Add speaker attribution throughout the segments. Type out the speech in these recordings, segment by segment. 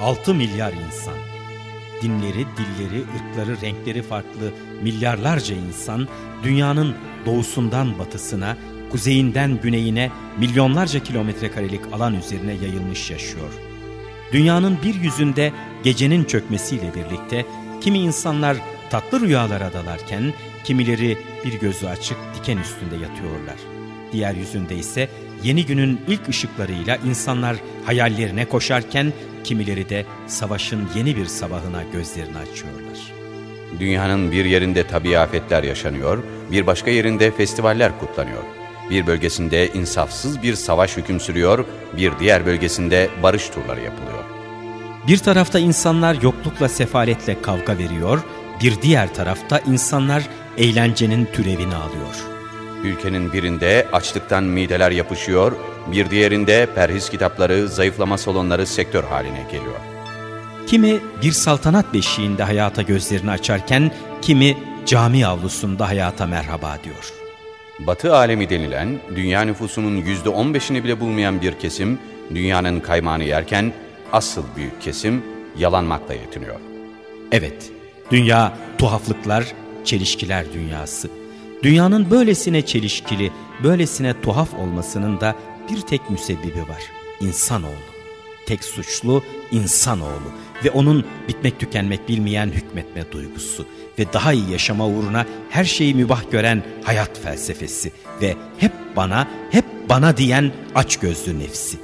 Speaker 1: 6 milyar insan. Dinleri, dilleri, ırkları, renkleri farklı milyarlarca insan dünyanın doğusundan batısına, kuzeyinden güneyine milyonlarca kilometre karelik alan üzerine yayılmış yaşıyor. Dünyanın bir yüzünde gecenin çökmesiyle birlikte kimi insanlar tatlı rüyalara dalarken kimileri bir gözü açık diken üstünde yatıyorlar. Diğer yüzünde ise yeni günün ilk ışıklarıyla insanlar hayallerine koşarken kimileri de savaşın yeni bir sabahına gözlerini açıyorlar.
Speaker 2: Dünyanın bir yerinde tabi afetler yaşanıyor, bir başka yerinde festivaller kutlanıyor. Bir bölgesinde insafsız bir savaş hüküm sürüyor, bir diğer bölgesinde barış turları yapılıyor.
Speaker 1: Bir tarafta insanlar yoklukla sefaletle kavga veriyor, bir diğer tarafta insanlar eğlencenin türevini alıyor.
Speaker 2: Ülkenin birinde açlıktan mideler yapışıyor, bir diğerinde perhiz kitapları, zayıflama salonları sektör haline geliyor.
Speaker 1: Kimi bir saltanat beşiğinde hayata gözlerini açarken, kimi cami avlusunda hayata merhaba diyor.
Speaker 2: Batı alemi denilen, dünya nüfusunun yüzde on beşini bile bulmayan bir kesim, dünyanın kaymağını yerken, asıl büyük kesim yalanmakla yetiniyor.
Speaker 1: Evet, dünya tuhaflıklar, çelişkiler dünyası. Dünyanın böylesine çelişkili, böylesine tuhaf olmasının da bir tek müsebbibi var. İnsanoğlu. Tek suçlu insanoğlu ve onun bitmek tükenmek bilmeyen hükmetme duygusu ve daha iyi yaşama uğruna her şeyi mübah gören hayat felsefesi ve hep bana, hep bana diyen açgözlü nefsi.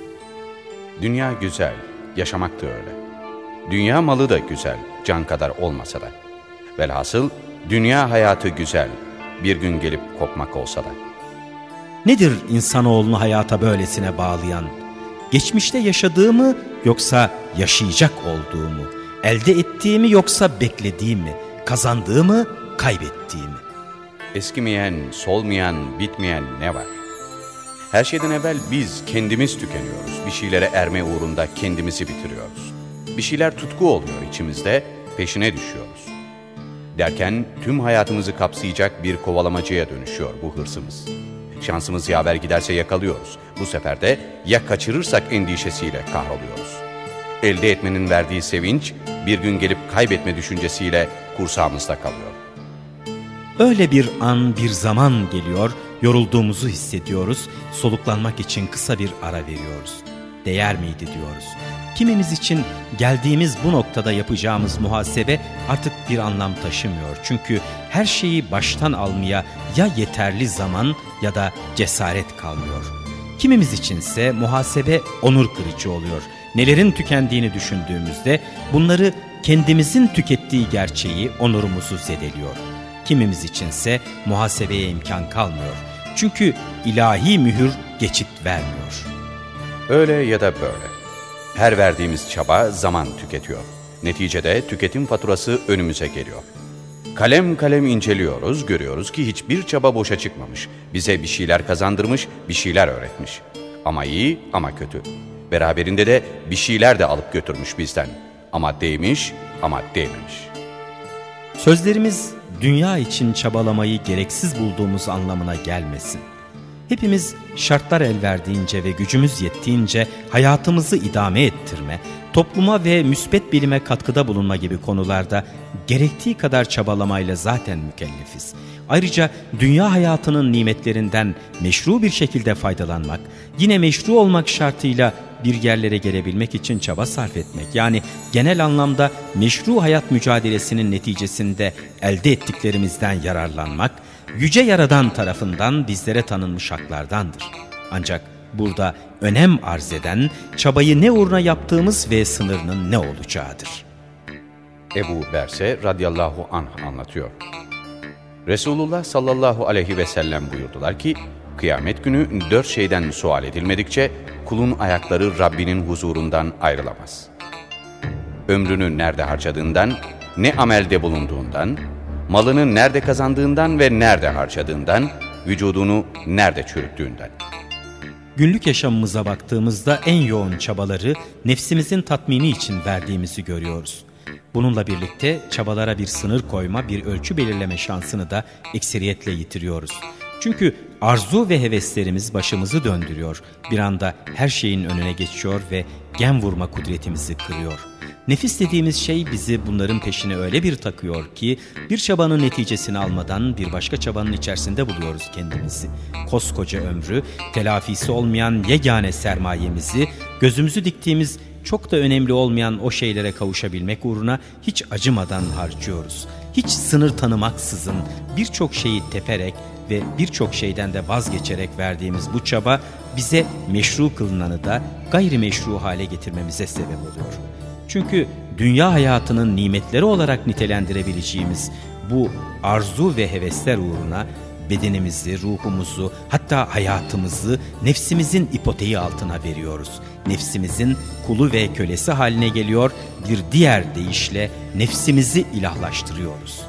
Speaker 2: Dünya güzel, yaşamak da öyle. Dünya malı da güzel, can kadar olmasa da. Velhasıl dünya hayatı güzel, bir gün gelip kopmak olsa da.
Speaker 1: Nedir insanoğlunu hayata böylesine bağlayan? Geçmişte yaşadığı mı yoksa yaşayacak olduğu mu? Elde ettiği mi yoksa beklediği mi? Kazandığı mı kaybettiği mi?
Speaker 2: Eskimeyen, solmayan, bitmeyen ne var? Her şeyden evvel biz kendimiz tükeniyoruz. Bir şeylere erme uğrunda kendimizi bitiriyoruz. Bir şeyler tutku oluyor içimizde, peşine düşüyoruz. Derken tüm hayatımızı kapsayacak bir kovalamacaya dönüşüyor bu hırsımız. Şansımız yaver giderse yakalıyoruz. Bu sefer de ya kaçırırsak endişesiyle kahroluyoruz. Elde etmenin verdiği sevinç bir gün gelip kaybetme düşüncesiyle kursağımızda kalıyor.
Speaker 1: Öyle bir an bir zaman geliyor, yorulduğumuzu hissediyoruz, soluklanmak için kısa bir ara veriyoruz. Değer miydi diyoruz. Kimimiz için geldiğimiz bu noktada yapacağımız muhasebe artık bir anlam taşımıyor. Çünkü her şeyi baştan almaya ya yeterli zaman ya da cesaret kalmıyor. Kimimiz içinse muhasebe onur kırıcı oluyor. Nelerin tükendiğini düşündüğümüzde bunları kendimizin tükettiği gerçeği onurumuzu zedeliyor. Kimimiz içinse muhasebeye imkan kalmıyor. Çünkü ilahi mühür geçit vermiyor.
Speaker 2: Öyle ya da böyle. Her verdiğimiz çaba zaman tüketiyor. Neticede tüketim faturası önümüze geliyor. Kalem kalem inceliyoruz, görüyoruz ki hiçbir çaba boşa çıkmamış. Bize bir şeyler kazandırmış, bir şeyler öğretmiş. Ama iyi ama kötü. Beraberinde de bir şeyler de alıp götürmüş bizden. Ama değmiş ama değmemiş.
Speaker 1: Sözlerimiz dünya için çabalamayı gereksiz bulduğumuz anlamına gelmesin. Hepimiz şartlar el verdiğince ve gücümüz yettiğince hayatımızı idame ettirme, topluma ve müsbet bilime katkıda bulunma gibi konularda gerektiği kadar çabalamayla zaten mükellefiz. Ayrıca dünya hayatının nimetlerinden meşru bir şekilde faydalanmak, yine meşru olmak şartıyla bir yerlere gelebilmek için çaba sarf etmek. Yani genel anlamda meşru hayat mücadelesinin neticesinde elde ettiklerimizden yararlanmak, Yüce Yaradan tarafından bizlere tanınmış haklardandır. Ancak burada önem arz eden çabayı ne uğruna yaptığımız ve sınırının ne olacağıdır.
Speaker 2: Ebu Berse radıyallahu anh anlatıyor. Resulullah sallallahu aleyhi ve sellem buyurdular ki, kıyamet günü dört şeyden sual edilmedikçe kulun ayakları Rabbinin huzurundan ayrılamaz. Ömrünü nerede harcadığından, ne amelde bulunduğundan, malını nerede kazandığından ve nerede harcadığından, vücudunu nerede çürüttüğünden.
Speaker 1: Günlük yaşamımıza baktığımızda en yoğun çabaları nefsimizin tatmini için verdiğimizi görüyoruz. Bununla birlikte çabalara bir sınır koyma, bir ölçü belirleme şansını da ekseriyetle yitiriyoruz. Çünkü arzu ve heveslerimiz başımızı döndürüyor. Bir anda her şeyin önüne geçiyor ve gem vurma kudretimizi kırıyor. Nefis dediğimiz şey bizi bunların peşine öyle bir takıyor ki bir çabanın neticesini almadan bir başka çabanın içerisinde buluyoruz kendimizi. Koskoca ömrü, telafisi olmayan yegane sermayemizi, gözümüzü diktiğimiz çok da önemli olmayan o şeylere kavuşabilmek uğruna hiç acımadan harcıyoruz. Hiç sınır tanımaksızın birçok şeyi teperek ve birçok şeyden de vazgeçerek verdiğimiz bu çaba bize meşru kılınanı da gayrimeşru hale getirmemize sebep oluyor. Çünkü dünya hayatının nimetleri olarak nitelendirebileceğimiz bu arzu ve hevesler uğruna bedenimizi, ruhumuzu, hatta hayatımızı nefsimizin ipoteği altına veriyoruz. Nefsimizin kulu ve kölesi haline geliyor, bir diğer deyişle nefsimizi ilahlaştırıyoruz.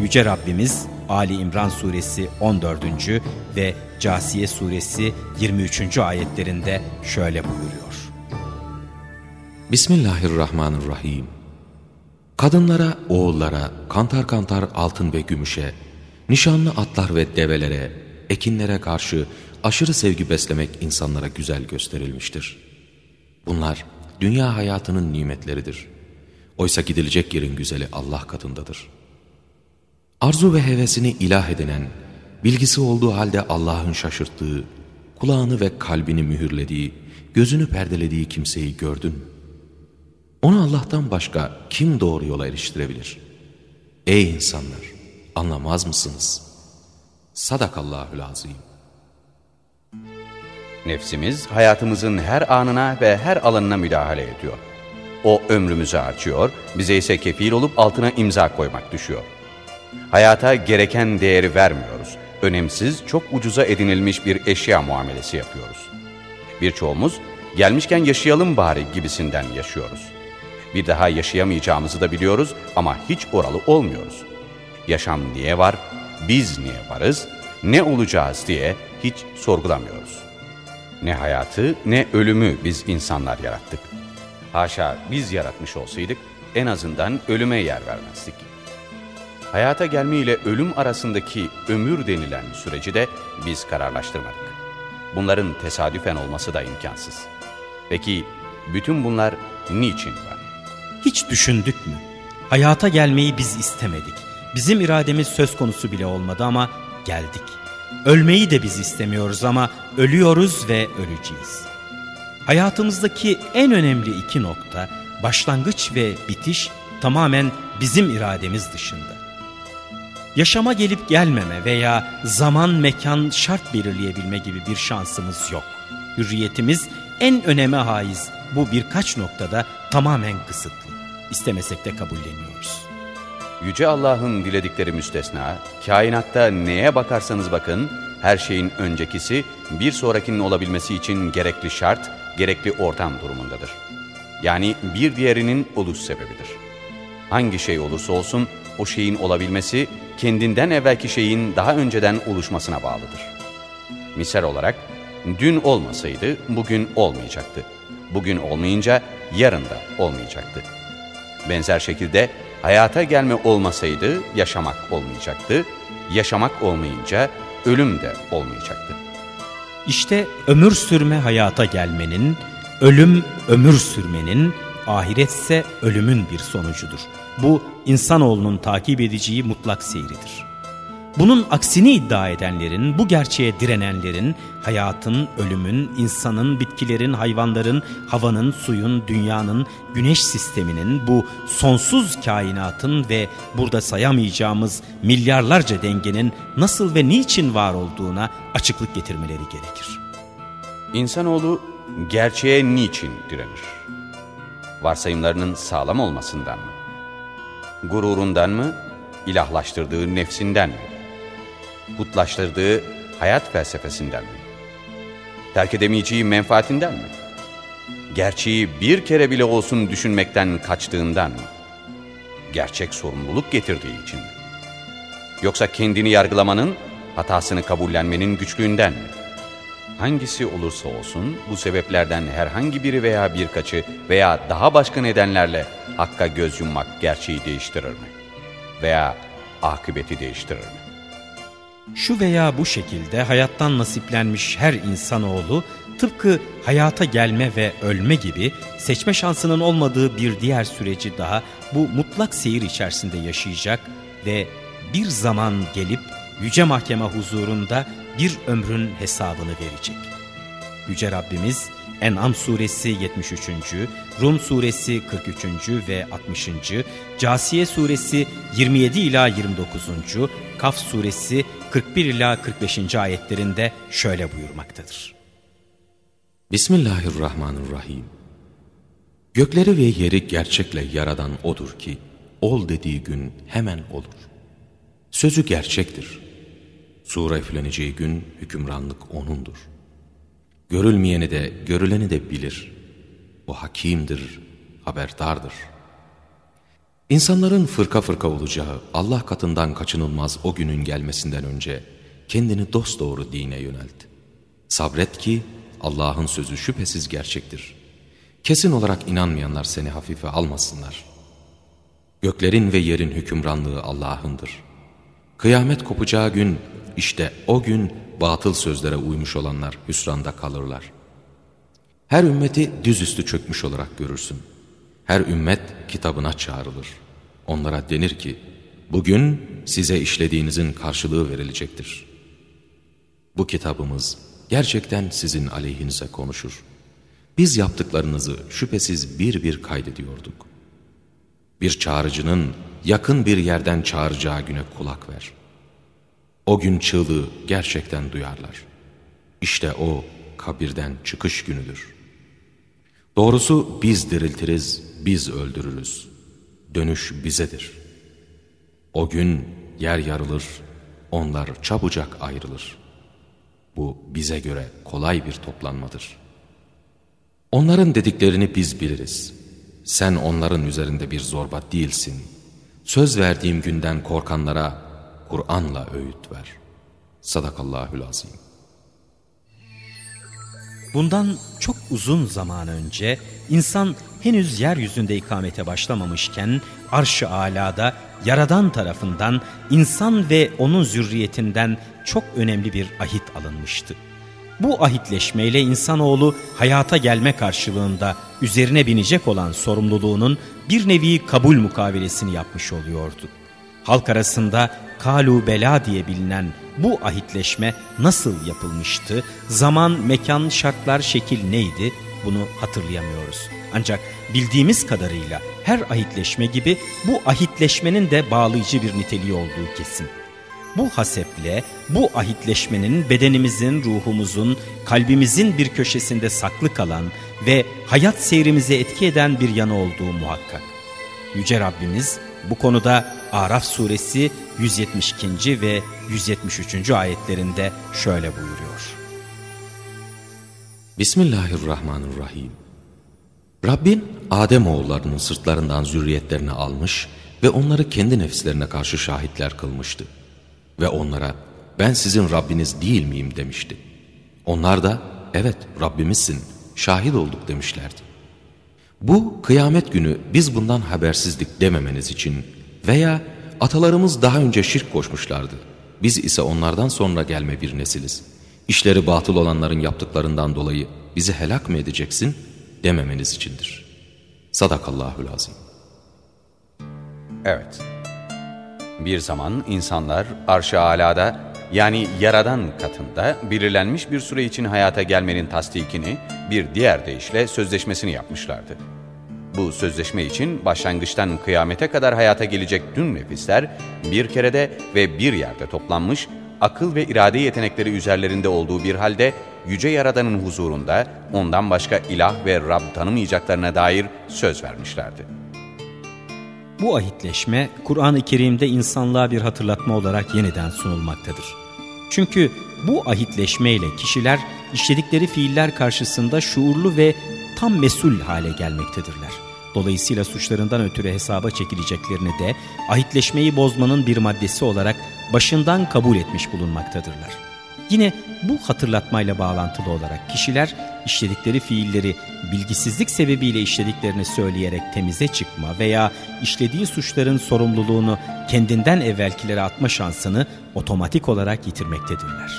Speaker 1: Yüce Rabbimiz Ali İmran suresi 14. ve Casiye suresi 23. ayetlerinde şöyle buyuruyor.
Speaker 3: Bismillahirrahmanirrahim. Kadınlara, oğullara, kantar kantar altın ve gümüşe, nişanlı atlar ve develere, ekinlere karşı aşırı sevgi beslemek insanlara güzel gösterilmiştir. Bunlar dünya hayatının nimetleridir. Oysa gidilecek yerin güzeli Allah katındadır. Arzu ve hevesini ilah edinen, bilgisi olduğu halde Allah'ın şaşırttığı, kulağını ve kalbini mühürlediği, gözünü perdelediği kimseyi gördün mü? Onu Allah'tan başka kim doğru yola eriştirebilir? Ey insanlar! Anlamaz mısınız? Sadakallahül azim.
Speaker 2: Nefsimiz hayatımızın her anına ve her alanına müdahale ediyor. O ömrümüzü harcıyor, bize ise kefil olup altına imza koymak düşüyor. Hayata gereken değeri vermiyoruz. Önemsiz, çok ucuza edinilmiş bir eşya muamelesi yapıyoruz. Birçoğumuz gelmişken yaşayalım bari gibisinden yaşıyoruz. Bir daha yaşayamayacağımızı da biliyoruz ama hiç oralı olmuyoruz. Yaşam niye var, biz niye varız, ne olacağız diye hiç sorgulamıyoruz. Ne hayatı ne ölümü biz insanlar yarattık. Haşa biz yaratmış olsaydık en azından ölüme yer vermezdik. Hayata gelme ile ölüm arasındaki ömür denilen süreci de biz kararlaştırmadık. Bunların tesadüfen olması da imkansız. Peki bütün bunlar niçin var?
Speaker 1: Hiç düşündük mü? Hayata gelmeyi biz istemedik. Bizim irademiz söz konusu bile olmadı ama geldik. Ölmeyi de biz istemiyoruz ama ölüyoruz ve öleceğiz. Hayatımızdaki en önemli iki nokta başlangıç ve bitiş tamamen bizim irademiz dışında. Yaşama gelip gelmeme veya zaman mekan şart belirleyebilme gibi bir şansımız yok. Hürriyetimiz en öneme haiz bu birkaç noktada tamamen kısıtlı. İstemesek de kabulleniyoruz.
Speaker 2: Yüce Allah'ın diledikleri müstesna, kainatta neye bakarsanız bakın, her şeyin öncekisi bir sonrakinin olabilmesi için gerekli şart, gerekli ortam durumundadır. Yani bir diğerinin oluş sebebidir. Hangi şey olursa olsun o şeyin olabilmesi kendinden evvelki şeyin daha önceden oluşmasına bağlıdır. Misal olarak dün olmasaydı bugün olmayacaktı. Bugün olmayınca yarın da olmayacaktı. Benzer şekilde hayata gelme olmasaydı yaşamak olmayacaktı. Yaşamak olmayınca ölüm de olmayacaktı.
Speaker 1: İşte ömür sürme hayata gelmenin, ölüm ömür sürmenin, ahiretse ölümün bir sonucudur. Bu insanoğlunun takip edeceği mutlak seyridir. Bunun aksini iddia edenlerin, bu gerçeğe direnenlerin, hayatın, ölümün, insanın, bitkilerin, hayvanların, havanın, suyun, dünyanın, güneş sisteminin, bu sonsuz kainatın ve burada sayamayacağımız milyarlarca dengenin nasıl ve niçin var olduğuna açıklık getirmeleri gerekir.
Speaker 2: İnsanoğlu gerçeğe niçin direnir? Varsayımlarının sağlam olmasından mı? Gururundan mı? İlahlaştırdığı nefsinden mi? Putlaştırdığı hayat felsefesinden mi? Terk edemeyeceği menfaatinden mi? Gerçeği bir kere bile olsun düşünmekten kaçtığından mı? Gerçek sorumluluk getirdiği için mi? Yoksa kendini yargılamanın, hatasını kabullenmenin güçlüğünden mi? Hangisi olursa olsun bu sebeplerden herhangi biri veya birkaçı veya daha başka nedenlerle hakka göz yummak gerçeği değiştirir mi? Veya akıbeti değiştirir mi?
Speaker 1: Şu veya bu şekilde hayattan nasiplenmiş her insanoğlu tıpkı hayata gelme ve ölme gibi seçme şansının olmadığı bir diğer süreci daha bu mutlak seyir içerisinde yaşayacak ve bir zaman gelip Yüce Mahkeme huzurunda bir ömrün hesabını verecek. Yüce Rabbimiz En'am suresi 73. Rum suresi 43. ve 60. Casiye suresi 27 ila 29. Kaf suresi 41 ila 45. ayetlerinde şöyle buyurmaktadır.
Speaker 3: Bismillahirrahmanirrahim. Gökleri ve yeri gerçekle yaradan O'dur ki, ol dediği gün hemen olur. Sözü gerçektir. Sure üfleneceği gün hükümranlık O'nundur. Görülmeyeni de görüleni de bilir. O hakimdir, haberdardır. İnsanların fırka fırka olacağı Allah katından kaçınılmaz o günün gelmesinden önce kendini dosdoğru dine yönelt. Sabret ki Allah'ın sözü şüphesiz gerçektir. Kesin olarak inanmayanlar seni hafife almasınlar. Göklerin ve yerin hükümranlığı Allah'ındır. Kıyamet kopacağı gün işte o gün batıl sözlere uymuş olanlar hüsranda kalırlar. Her ümmeti düzüstü çökmüş olarak görürsün. Her ümmet kitabına çağrılır. Onlara denir ki, bugün size işlediğinizin karşılığı verilecektir. Bu kitabımız gerçekten sizin aleyhinize konuşur. Biz yaptıklarınızı şüphesiz bir bir kaydediyorduk. Bir çağrıcının yakın bir yerden çağıracağı güne kulak ver. O gün çığlığı gerçekten duyarlar. İşte o kabirden çıkış günüdür. Doğrusu biz diriltiriz, biz öldürürüz. Dönüş bizedir. O gün yer yarılır, onlar çabucak ayrılır. Bu bize göre kolay bir toplanmadır. Onların dediklerini biz biliriz. Sen onların üzerinde bir zorba değilsin. Söz verdiğim günden korkanlara Kur'an'la öğüt ver. Sadakallahül azim.
Speaker 1: Bundan çok uzun zaman önce insan henüz yeryüzünde ikamete başlamamışken arş-ı alada Yaradan tarafından insan ve onun zürriyetinden çok önemli bir ahit alınmıştı. Bu ahitleşmeyle insanoğlu hayata gelme karşılığında üzerine binecek olan sorumluluğunun bir nevi kabul mukavelesini yapmış oluyordu. Halk arasında kalu bela diye bilinen bu ahitleşme nasıl yapılmıştı, zaman, mekan, şartlar, şekil neydi bunu hatırlayamıyoruz. Ancak bildiğimiz kadarıyla her ahitleşme gibi bu ahitleşmenin de bağlayıcı bir niteliği olduğu kesin. Bu haseple bu ahitleşmenin bedenimizin, ruhumuzun, kalbimizin bir köşesinde saklı kalan ve hayat seyrimize etki eden bir yanı olduğu muhakkak. Yüce Rabbimiz bu konuda Araf suresi 172. ve 173. ayetlerinde şöyle buyuruyor.
Speaker 3: Bismillahirrahmanirrahim. Rabbin Adem oğullarının sırtlarından zürriyetlerini almış ve onları kendi nefislerine karşı şahitler kılmıştı. Ve onlara ben sizin Rabbiniz değil miyim demişti. Onlar da evet Rabbimizsin şahit olduk demişlerdi. Bu kıyamet günü biz bundan habersizlik dememeniz için veya atalarımız daha önce şirk koşmuşlardı. Biz ise onlardan sonra gelme bir nesiliz. İşleri batıl olanların yaptıklarından dolayı bizi helak mı edeceksin dememeniz içindir. Sadakallahül azim.
Speaker 2: Evet. Bir zaman insanlar arş-ı alada yani yaradan katında belirlenmiş bir süre için hayata gelmenin tasdikini bir diğer deyişle sözleşmesini yapmışlardı. Bu sözleşme için başlangıçtan kıyamete kadar hayata gelecek tüm nefisler bir kerede ve bir yerde toplanmış, akıl ve irade yetenekleri üzerlerinde olduğu bir halde Yüce Yaradan'ın huzurunda ondan başka ilah ve Rab tanımayacaklarına dair söz vermişlerdi.
Speaker 1: Bu ahitleşme Kur'an-ı Kerim'de insanlığa bir hatırlatma olarak yeniden sunulmaktadır. Çünkü bu ahitleşmeyle kişiler işledikleri fiiller karşısında şuurlu ve tam mesul hale gelmektedirler. Dolayısıyla suçlarından ötürü hesaba çekileceklerini de ahitleşmeyi bozmanın bir maddesi olarak başından kabul etmiş bulunmaktadırlar. Yine bu hatırlatmayla bağlantılı olarak kişiler işledikleri fiilleri bilgisizlik sebebiyle işlediklerini söyleyerek temize çıkma veya işlediği suçların sorumluluğunu kendinden evvelkilere atma şansını otomatik olarak yitirmektedirler.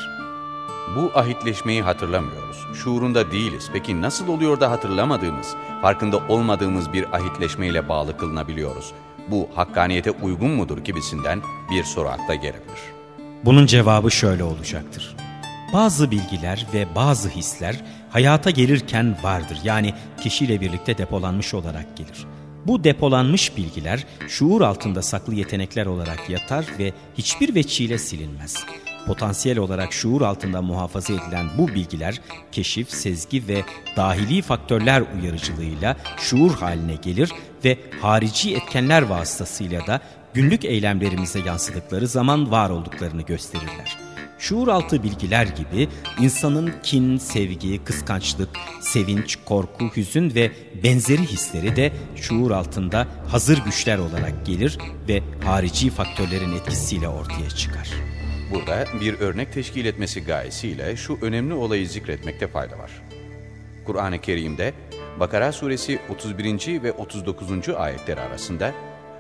Speaker 2: bu ahitleşmeyi hatırlamıyoruz. Şuurunda değiliz. Peki nasıl oluyor da hatırlamadığımız, farkında olmadığımız bir ahitleşmeyle bağlı kılınabiliyoruz? Bu hakkaniyete uygun mudur gibisinden bir soru akla gelebilir.
Speaker 1: Bunun cevabı şöyle olacaktır. Bazı bilgiler ve bazı hisler hayata gelirken vardır. Yani kişiyle birlikte depolanmış olarak gelir. Bu depolanmış bilgiler şuur altında saklı yetenekler olarak yatar ve hiçbir veçiyle silinmez. Potansiyel olarak şuur altında muhafaza edilen bu bilgiler keşif, sezgi ve dahili faktörler uyarıcılığıyla şuur haline gelir ve harici etkenler vasıtasıyla da günlük eylemlerimize yansıdıkları zaman var olduklarını gösterirler. Şuur altı bilgiler gibi insanın kin, sevgi, kıskançlık, sevinç, korku, hüzün ve benzeri hisleri de şuur altında hazır güçler olarak gelir ve harici faktörlerin etkisiyle ortaya çıkar.
Speaker 2: Burada bir örnek teşkil etmesi gayesiyle şu önemli olayı zikretmekte fayda var. Kur'an-ı Kerim'de Bakara suresi 31. ve 39. ayetleri arasında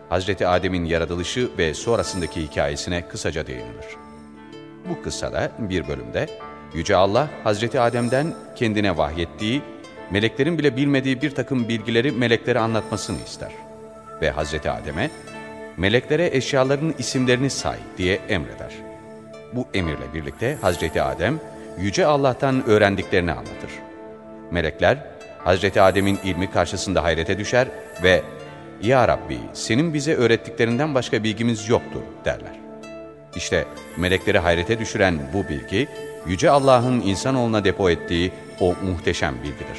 Speaker 2: Hazreti Adem'in yaratılışı ve sonrasındaki hikayesine kısaca değinilir. Bu kıssada bir bölümde Yüce Allah Hazreti Adem'den kendine vahyettiği, meleklerin bile bilmediği bir takım bilgileri meleklere anlatmasını ister. Ve Hazreti Adem'e, meleklere eşyaların isimlerini say diye emreder. Bu emirle birlikte Hazreti Adem, Yüce Allah'tan öğrendiklerini anlatır. Melekler, Hazreti Adem'in ilmi karşısında hayrete düşer ve ''Ya Rabbi, senin bize öğrettiklerinden başka bilgimiz yoktur.'' derler. İşte melekleri hayrete düşüren bu bilgi, Yüce Allah'ın insanoğluna depo ettiği o muhteşem bilgidir.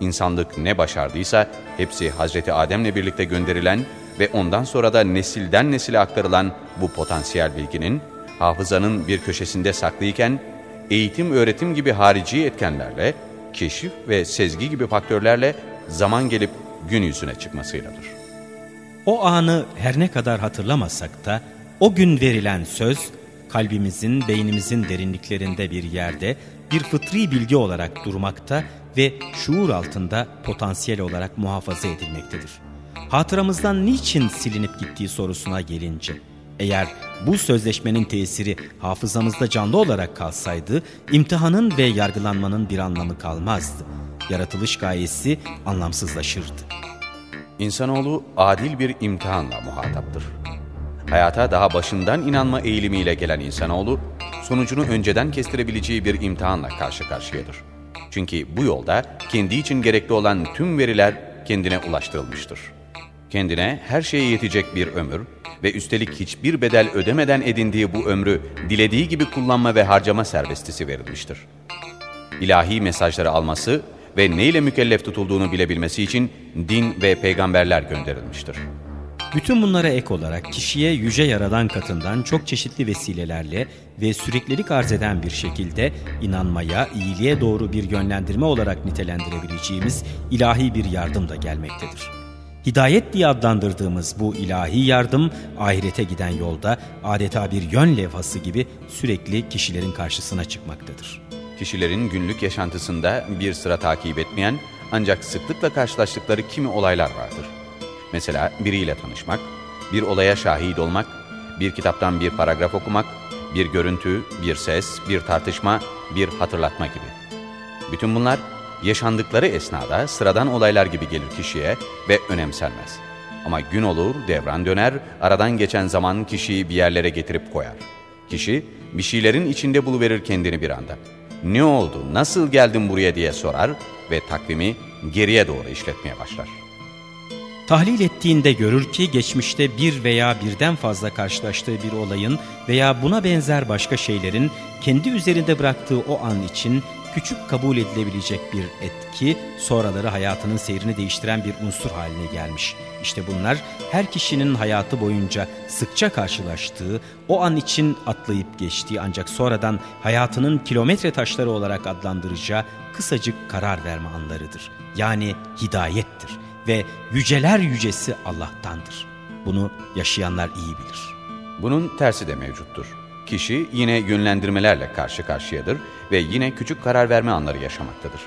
Speaker 2: İnsanlık ne başardıysa hepsi Hazreti Adem'le birlikte gönderilen ve ondan sonra da nesilden nesile aktarılan bu potansiyel bilginin, hafızanın bir köşesinde saklıyken, eğitim, öğretim gibi harici etkenlerle, keşif ve sezgi gibi faktörlerle zaman gelip gün yüzüne çıkmasıyladır.
Speaker 1: O anı her ne kadar hatırlamasak da, o gün verilen söz, kalbimizin, beynimizin derinliklerinde bir yerde bir fıtri bilgi olarak durmakta ve şuur altında potansiyel olarak muhafaza edilmektedir. Hatıramızdan niçin silinip gittiği sorusuna gelince, eğer bu sözleşmenin tesiri hafızamızda canlı olarak kalsaydı, imtihanın ve yargılanmanın bir anlamı kalmazdı. Yaratılış gayesi anlamsızlaşırdı.
Speaker 2: İnsanoğlu adil bir imtihanla muhataptır. Hayata daha başından inanma eğilimiyle gelen insanoğlu, sonucunu önceden kestirebileceği bir imtihanla karşı karşıyadır. Çünkü bu yolda kendi için gerekli olan tüm veriler kendine ulaştırılmıştır. Kendine her şeye yetecek bir ömür ve üstelik hiçbir bedel ödemeden edindiği bu ömrü dilediği gibi kullanma ve harcama serbestisi verilmiştir. İlahi mesajları alması ve neyle mükellef tutulduğunu bilebilmesi için din ve peygamberler gönderilmiştir.
Speaker 1: Bütün bunlara ek olarak kişiye yüce yaradan katından çok çeşitli vesilelerle ve süreklilik arz eden bir şekilde inanmaya, iyiliğe doğru bir yönlendirme olarak nitelendirebileceğimiz ilahi bir yardım da gelmektedir. Hidayet diye adlandırdığımız bu ilahi yardım ahirete giden yolda adeta bir yön levhası gibi sürekli kişilerin karşısına çıkmaktadır.
Speaker 2: Kişilerin günlük yaşantısında bir sıra takip etmeyen ancak sıklıkla karşılaştıkları kimi olaylar vardır. Mesela biriyle tanışmak, bir olaya şahit olmak, bir kitaptan bir paragraf okumak, bir görüntü, bir ses, bir tartışma, bir hatırlatma gibi. Bütün bunlar yaşandıkları esnada sıradan olaylar gibi gelir kişiye ve önemsenmez. Ama gün olur, devran döner, aradan geçen zaman kişiyi bir yerlere getirip koyar. Kişi bir şeylerin içinde buluverir kendini bir anda. Ne oldu, nasıl geldin buraya diye sorar ve takvimi geriye doğru işletmeye başlar.
Speaker 1: Tahlil ettiğinde görür ki geçmişte bir veya birden fazla karşılaştığı bir olayın veya buna benzer başka şeylerin kendi üzerinde bıraktığı o an için küçük kabul edilebilecek bir etki, sonraları hayatının seyrini değiştiren bir unsur haline gelmiş. İşte bunlar her kişinin hayatı boyunca sıkça karşılaştığı, o an için atlayıp geçtiği ancak sonradan hayatının kilometre taşları olarak adlandıracağı kısacık karar verme anlarıdır. Yani hidayettir ve yüceler yücesi Allah'tandır. Bunu yaşayanlar iyi bilir.
Speaker 2: Bunun tersi de mevcuttur. Kişi yine yönlendirmelerle karşı karşıyadır ve yine küçük karar verme anları yaşamaktadır.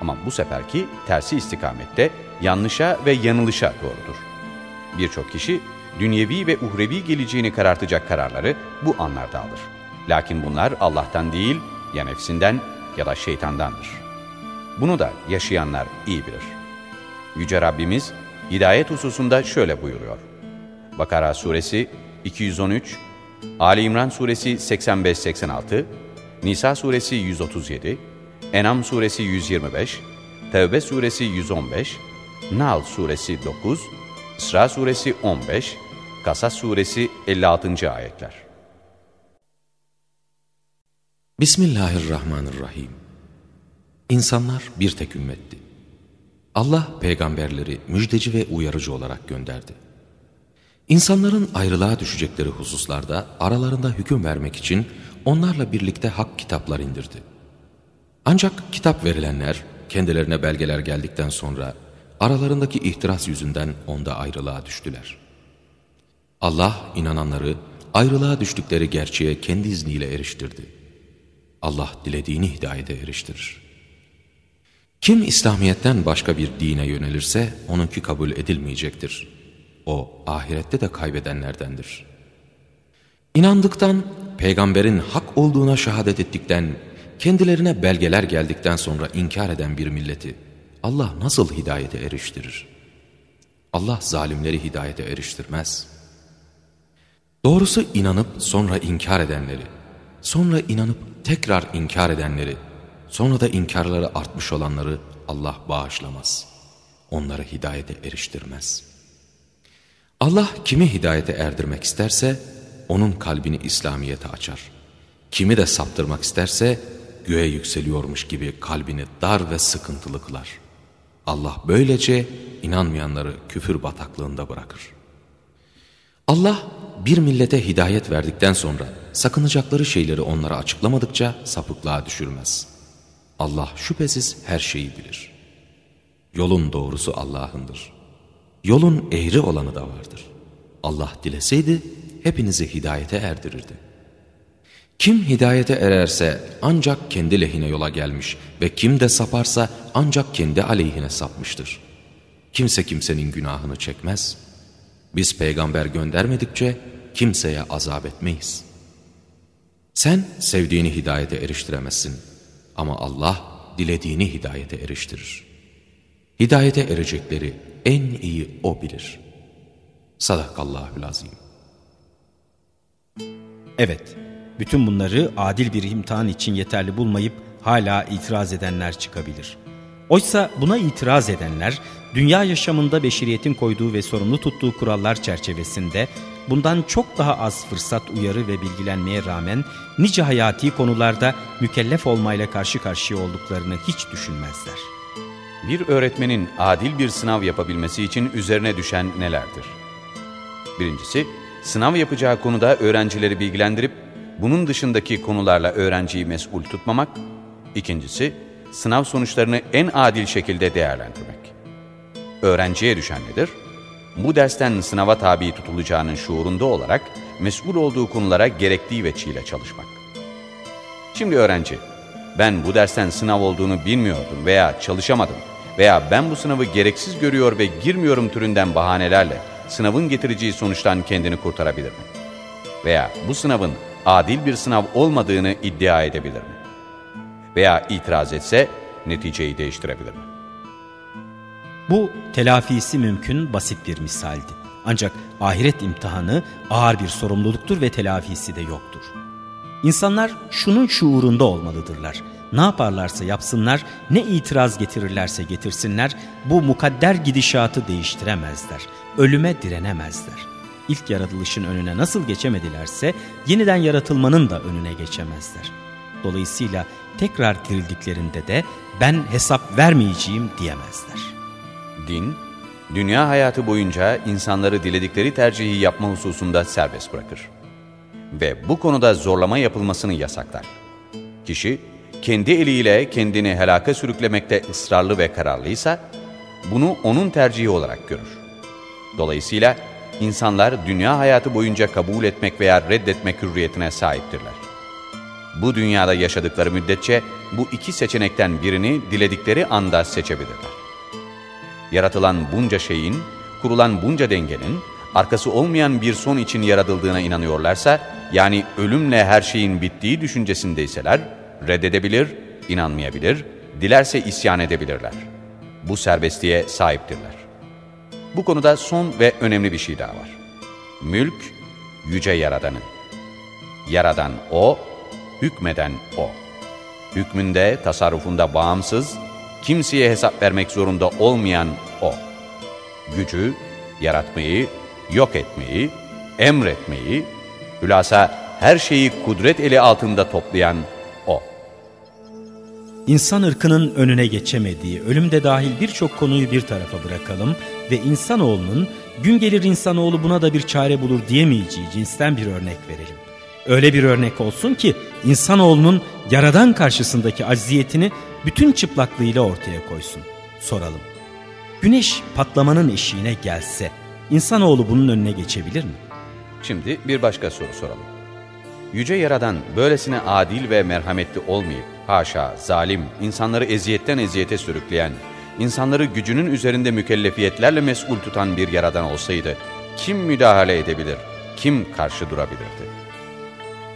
Speaker 2: Ama bu seferki tersi istikamette yanlışa ve yanılışa doğrudur. Birçok kişi dünyevi ve uhrevi geleceğini karartacak kararları bu anlarda alır. Lakin bunlar Allah'tan değil, ya nefsinden ya da şeytandandır. Bunu da yaşayanlar iyi bilir. Yüce Rabbimiz hidayet hususunda şöyle buyuruyor. Bakara suresi 213, Ali İmran suresi 85-86, Nisa suresi 137, Enam suresi 125, Tevbe suresi 115, Nahl suresi 9, İsra suresi 15, Kasas suresi 56. ayetler.
Speaker 3: Bismillahirrahmanirrahim. İnsanlar bir tek ümmetti. Allah peygamberleri müjdeci ve uyarıcı olarak gönderdi. İnsanların ayrılığa düşecekleri hususlarda aralarında hüküm vermek için onlarla birlikte hak kitaplar indirdi. Ancak kitap verilenler kendilerine belgeler geldikten sonra aralarındaki ihtiras yüzünden onda ayrılığa düştüler. Allah inananları ayrılığa düştükleri gerçeğe kendi izniyle eriştirdi. Allah dilediğini hidayete eriştirir. Kim İslamiyet'ten başka bir dine yönelirse onunki kabul edilmeyecektir. O ahirette de kaybedenlerdendir. İnandıktan, peygamberin hak olduğuna şehadet ettikten, kendilerine belgeler geldikten sonra inkar eden bir milleti Allah nasıl hidayete eriştirir? Allah zalimleri hidayete eriştirmez. Doğrusu inanıp sonra inkar edenleri, sonra inanıp tekrar inkar edenleri, sonra da inkarları artmış olanları Allah bağışlamaz. Onları hidayete eriştirmez. Allah kimi hidayete erdirmek isterse, onun kalbini İslamiyet'e açar. Kimi de saptırmak isterse, göğe yükseliyormuş gibi kalbini dar ve sıkıntılı kılar. Allah böylece inanmayanları küfür bataklığında bırakır. Allah bir millete hidayet verdikten sonra sakınacakları şeyleri onlara açıklamadıkça sapıklığa düşürmez. Allah şüphesiz her şeyi bilir. Yolun doğrusu Allah'ındır. Yolun eğri olanı da vardır. Allah dileseydi hepinizi hidayete erdirirdi. Kim hidayete ererse ancak kendi lehine yola gelmiş ve kim de saparsa ancak kendi aleyhine sapmıştır. Kimse kimsenin günahını çekmez. Biz peygamber göndermedikçe kimseye azap etmeyiz. Sen sevdiğini hidayete eriştiremezsin ama Allah dilediğini hidayete eriştirir. Hidayete erecekleri en iyi O bilir. Sadakallahülazim.
Speaker 1: Evet, bütün bunları adil bir imtihan için yeterli bulmayıp hala itiraz edenler çıkabilir. Oysa buna itiraz edenler, dünya yaşamında beşeriyetin koyduğu ve sorumlu tuttuğu kurallar çerçevesinde bundan çok daha az fırsat uyarı ve bilgilenmeye rağmen nice hayati konularda mükellef olmayla karşı karşıya olduklarını hiç düşünmezler.
Speaker 2: Bir öğretmenin adil bir sınav yapabilmesi için üzerine düşen nelerdir? Birincisi, sınav yapacağı konuda öğrencileri bilgilendirip bunun dışındaki konularla öğrenciyi mesul tutmamak. İkincisi, sınav sonuçlarını en adil şekilde değerlendirmek. Öğrenciye düşen nedir? Bu dersten sınava tabi tutulacağının şuurunda olarak mesul olduğu konulara gerektiği veçiyle çalışmak. Şimdi öğrenci, ben bu dersten sınav olduğunu bilmiyordum veya çalışamadım veya ben bu sınavı gereksiz görüyor ve girmiyorum türünden bahanelerle sınavın getireceği sonuçtan kendini kurtarabilir mi? Veya bu sınavın adil bir sınav olmadığını iddia edebilir mi? Veya itiraz etse neticeyi değiştirebilir mi?
Speaker 1: Bu telafisi mümkün basit bir misaldi. Ancak ahiret imtihanı ağır bir sorumluluktur ve telafisi de yoktur. İnsanlar şunun şuurunda olmalıdırlar. Ne yaparlarsa yapsınlar, ne itiraz getirirlerse getirsinler, bu mukadder gidişatı değiştiremezler. Ölüme direnemezler. İlk yaratılışın önüne nasıl geçemedilerse yeniden yaratılmanın da önüne geçemezler. Dolayısıyla tekrar dirildiklerinde de ben hesap vermeyeceğim diyemezler.
Speaker 2: Din, dünya hayatı boyunca insanları diledikleri tercihi yapma hususunda serbest bırakır. Ve bu konuda zorlama yapılmasını yasaklar. Kişi, kendi eliyle kendini helaka sürüklemekte ısrarlı ve kararlıysa, bunu onun tercihi olarak görür. Dolayısıyla insanlar dünya hayatı boyunca kabul etmek veya reddetmek hürriyetine sahiptirler. Bu dünyada yaşadıkları müddetçe bu iki seçenekten birini diledikleri anda seçebilirler. Yaratılan bunca şeyin, kurulan bunca dengenin, arkası olmayan bir son için yaratıldığına inanıyorlarsa, yani ölümle her şeyin bittiği düşüncesindeyseler, reddedebilir, inanmayabilir, dilerse isyan edebilirler. Bu serbestliğe sahiptirler. Bu konuda son ve önemli bir şey daha var. Mülk, yüce yaradanın. Yaradan O, hükmeden O. Hükmünde, tasarrufunda bağımsız, kimseye hesap vermek zorunda olmayan O. Gücü, yaratmayı, yok etmeyi, emretmeyi, hülasa her şeyi kudret eli altında toplayan.
Speaker 1: İnsan ırkının önüne geçemediği, ölümde dahil birçok konuyu bir tarafa bırakalım ve insanoğlunun gün gelir insanoğlu buna da bir çare bulur diyemeyeceği cinsten bir örnek verelim. Öyle bir örnek olsun ki insanoğlunun yaradan karşısındaki acziyetini bütün çıplaklığıyla ortaya koysun. Soralım. Güneş patlamanın eşiğine gelse insanoğlu bunun önüne geçebilir mi?
Speaker 2: Şimdi bir başka soru soralım. Yüce Yaradan böylesine adil ve merhametli olmayıp, haşa, zalim, insanları eziyetten eziyete sürükleyen, insanları gücünün üzerinde mükellefiyetlerle mesul tutan bir Yaradan olsaydı, kim müdahale edebilir, kim karşı durabilirdi?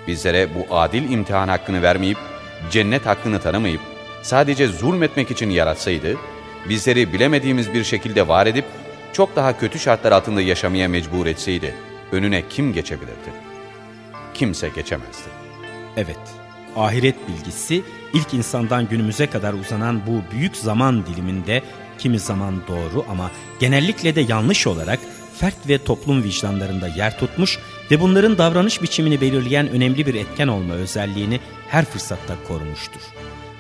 Speaker 2: Bizlere bu adil imtihan hakkını vermeyip, cennet hakkını tanımayıp, sadece zulmetmek için yaratsaydı, bizleri bilemediğimiz bir şekilde var edip, çok daha kötü şartlar altında yaşamaya mecbur etseydi, önüne kim geçebilirdi? Kimse geçemezdi.
Speaker 1: Evet, ahiret bilgisi ilk insandan günümüze kadar uzanan bu büyük zaman diliminde kimi zaman doğru ama genellikle de yanlış olarak fert ve toplum vicdanlarında yer tutmuş ve bunların davranış biçimini belirleyen önemli bir etken olma özelliğini her fırsatta korumuştur.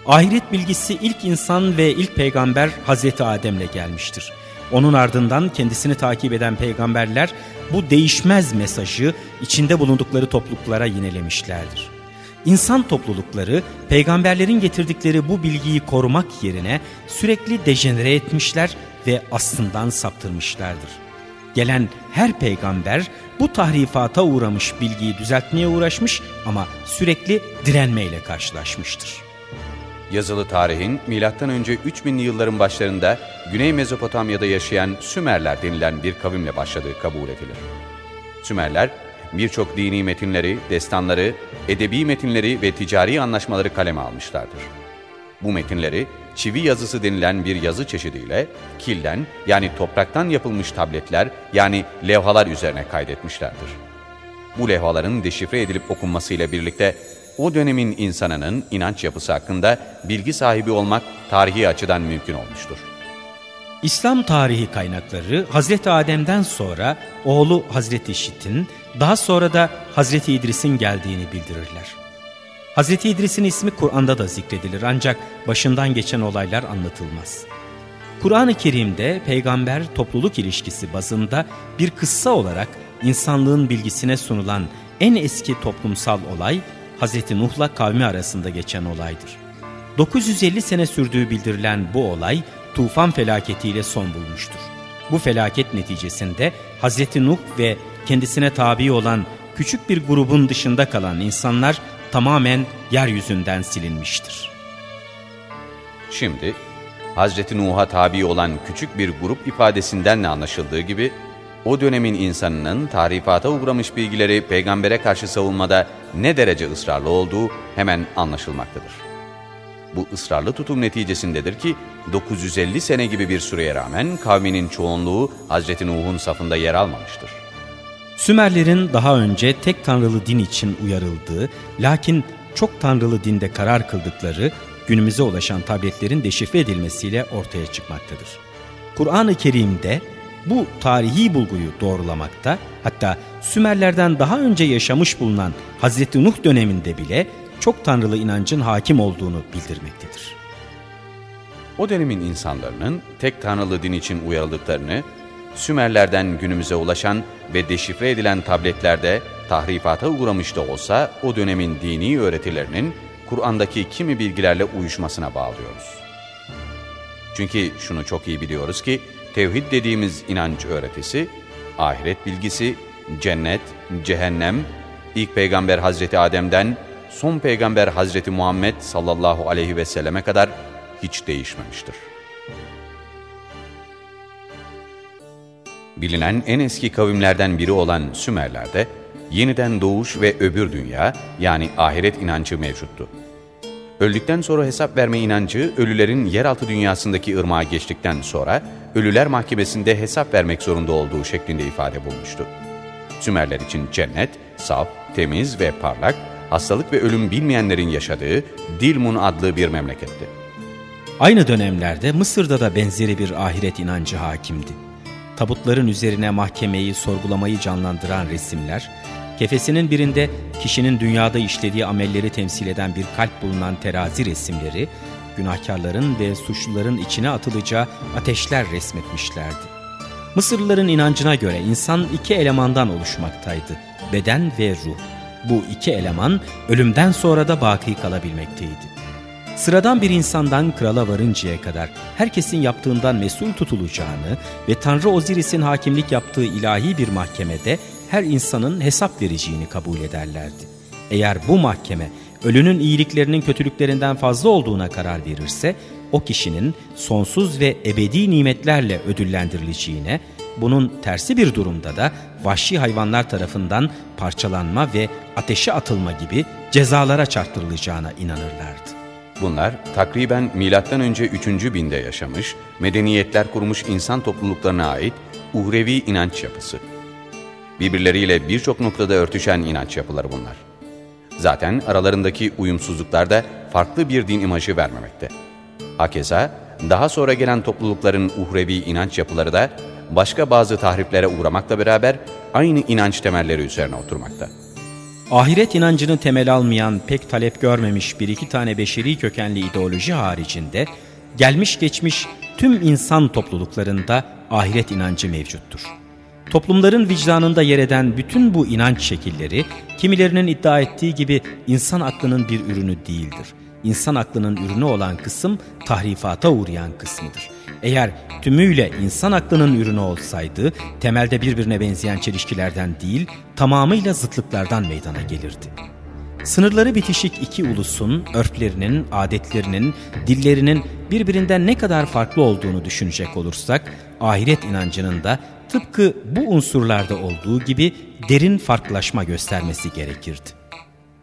Speaker 1: Ahiret bilgisi ilk insan ve ilk peygamber Hazreti Adem'le gelmiştir. Onun ardından kendisini takip eden peygamberler bu değişmez mesajı içinde bulundukları topluluklara yinelemişlerdir. İnsan toplulukları peygamberlerin getirdikleri bu bilgiyi korumak yerine sürekli dejenere etmişler ve aslından saptırmışlardır. Gelen her peygamber bu tahrifata uğramış bilgiyi düzeltmeye uğraşmış ama sürekli direnmeyle karşılaşmıştır.
Speaker 2: Yazılı tarihin M.Ö. 3000'li yılların başlarında Güney Mezopotamya'da yaşayan Sümerler denilen bir kavimle başladığı kabul edilir. Sümerler birçok dini metinleri, destanları, edebi metinleri ve ticari anlaşmaları kaleme almışlardır. Bu metinleri çivi yazısı denilen bir yazı çeşidiyle kilden yani topraktan yapılmış tabletler yani levhalar üzerine kaydetmişlerdir. Bu levhaların deşifre edilip okunmasıyla birlikte o dönemin insanının inanç yapısı hakkında bilgi sahibi olmak tarihi açıdan mümkün olmuştur.
Speaker 1: İslam tarihi kaynakları Hazreti Adem'den sonra oğlu Hazreti Şit'in daha sonra da Hazreti İdris'in geldiğini bildirirler. Hazreti İdris'in ismi Kur'an'da da zikredilir ancak başından geçen olaylar anlatılmaz. Kur'an-ı Kerim'de peygamber topluluk ilişkisi bazında bir kıssa olarak insanlığın bilgisine sunulan en eski toplumsal olay Hz. Nuh'la kavmi arasında geçen olaydır. 950 sene sürdüğü bildirilen bu olay tufan felaketiyle son bulmuştur. Bu felaket neticesinde Hz. Nuh ve kendisine tabi olan küçük bir grubun dışında kalan insanlar tamamen yeryüzünden silinmiştir.
Speaker 2: Şimdi Hz. Nuh'a tabi olan küçük bir grup ifadesinden de anlaşıldığı gibi o dönemin insanının tarifata uğramış bilgileri peygambere karşı savunmada ne derece ısrarlı olduğu hemen anlaşılmaktadır. Bu ısrarlı tutum neticesindedir ki 950 sene gibi bir süreye rağmen kavminin çoğunluğu Hz. Nuh'un safında yer almamıştır.
Speaker 1: Sümerlerin daha önce tek tanrılı din için uyarıldığı lakin çok tanrılı dinde karar kıldıkları günümüze ulaşan tabletlerin deşifre edilmesiyle ortaya çıkmaktadır. Kur'an-ı Kerim'de bu tarihi bulguyu doğrulamakta hatta Sümerlerden daha önce yaşamış bulunan Hazreti Nuh döneminde bile çok tanrılı inancın hakim olduğunu bildirmektedir.
Speaker 2: O dönemin insanların tek tanrılı din için uyarıldıklarını, Sümerlerden günümüze ulaşan ve deşifre edilen tabletlerde tahrifata uğramış da olsa o dönemin dini öğretilerinin Kur'an'daki kimi bilgilerle uyuşmasına bağlıyoruz. Çünkü şunu çok iyi biliyoruz ki tevhid dediğimiz inanç öğretisi, ahiret bilgisi, cennet, cehennem, ilk peygamber Hazreti Adem'den son peygamber Hazreti Muhammed sallallahu aleyhi ve selleme kadar hiç değişmemiştir. Bilinen en eski kavimlerden biri olan Sümerler'de yeniden doğuş ve öbür dünya yani ahiret inancı mevcuttu. Öldükten sonra hesap verme inancı, ölülerin yeraltı dünyasındaki ırmağa geçtikten sonra ölüler mahkemesinde hesap vermek zorunda olduğu şeklinde ifade bulmuştu. Sümerler için cennet, saf, temiz ve parlak, hastalık ve ölüm bilmeyenlerin yaşadığı Dilmun adlı bir memleketti.
Speaker 1: Aynı dönemlerde Mısır'da da benzeri bir ahiret inancı hakimdi. Tabutların üzerine mahkemeyi, sorgulamayı canlandıran resimler, kefesinin birinde kişinin dünyada işlediği amelleri temsil eden bir kalp bulunan terazi resimleri, günahkarların ve suçluların içine atılacağı ateşler resmetmişlerdi. Mısırlıların inancına göre insan iki elemandan oluşmaktaydı, beden ve ruh. Bu iki eleman ölümden sonra da baki kalabilmekteydi. Sıradan bir insandan krala varıncaya kadar herkesin yaptığından mesul tutulacağını ve Tanrı Osiris'in hakimlik yaptığı ilahi bir mahkemede her insanın hesap vereceğini kabul ederlerdi. Eğer bu mahkeme ölünün iyiliklerinin kötülüklerinden fazla olduğuna karar verirse, o kişinin sonsuz ve ebedi nimetlerle ödüllendirileceğine, bunun tersi bir durumda da vahşi hayvanlar tarafından parçalanma ve ateşe atılma gibi cezalara çarptırılacağına inanırlardı.
Speaker 2: Bunlar takriben M.Ö. 3. binde yaşamış, medeniyetler kurmuş insan topluluklarına ait uhrevi inanç yapısı. Birbirleriyle birçok noktada örtüşen inanç yapıları bunlar. Zaten aralarındaki uyumsuzluklar da farklı bir din imajı vermemekte. Hakeza daha sonra gelen toplulukların uhrevi inanç yapıları da başka bazı tahriflere uğramakla beraber aynı inanç temelleri üzerine oturmakta.
Speaker 1: Ahiret inancını temel almayan, pek talep görmemiş bir iki tane beşeri kökenli ideoloji haricinde, gelmiş geçmiş tüm insan topluluklarında ahiret inancı mevcuttur. Toplumların vicdanında yer eden bütün bu inanç şekilleri, kimilerinin iddia ettiği gibi insan aklının bir ürünü değildir. İnsan aklının ürünü olan kısım tahrifata uğrayan kısmıdır. Eğer tümüyle insan aklının ürünü olsaydı, temelde birbirine benzeyen çelişkilerden değil, tamamıyla zıtlıklardan meydana gelirdi. Sınırları bitişik iki ulusun, örflerinin, adetlerinin, dillerinin birbirinden ne kadar farklı olduğunu düşünecek olursak, ahiret inancının da tıpkı bu unsurlarda olduğu gibi derin farklılaşma göstermesi gerekirdi.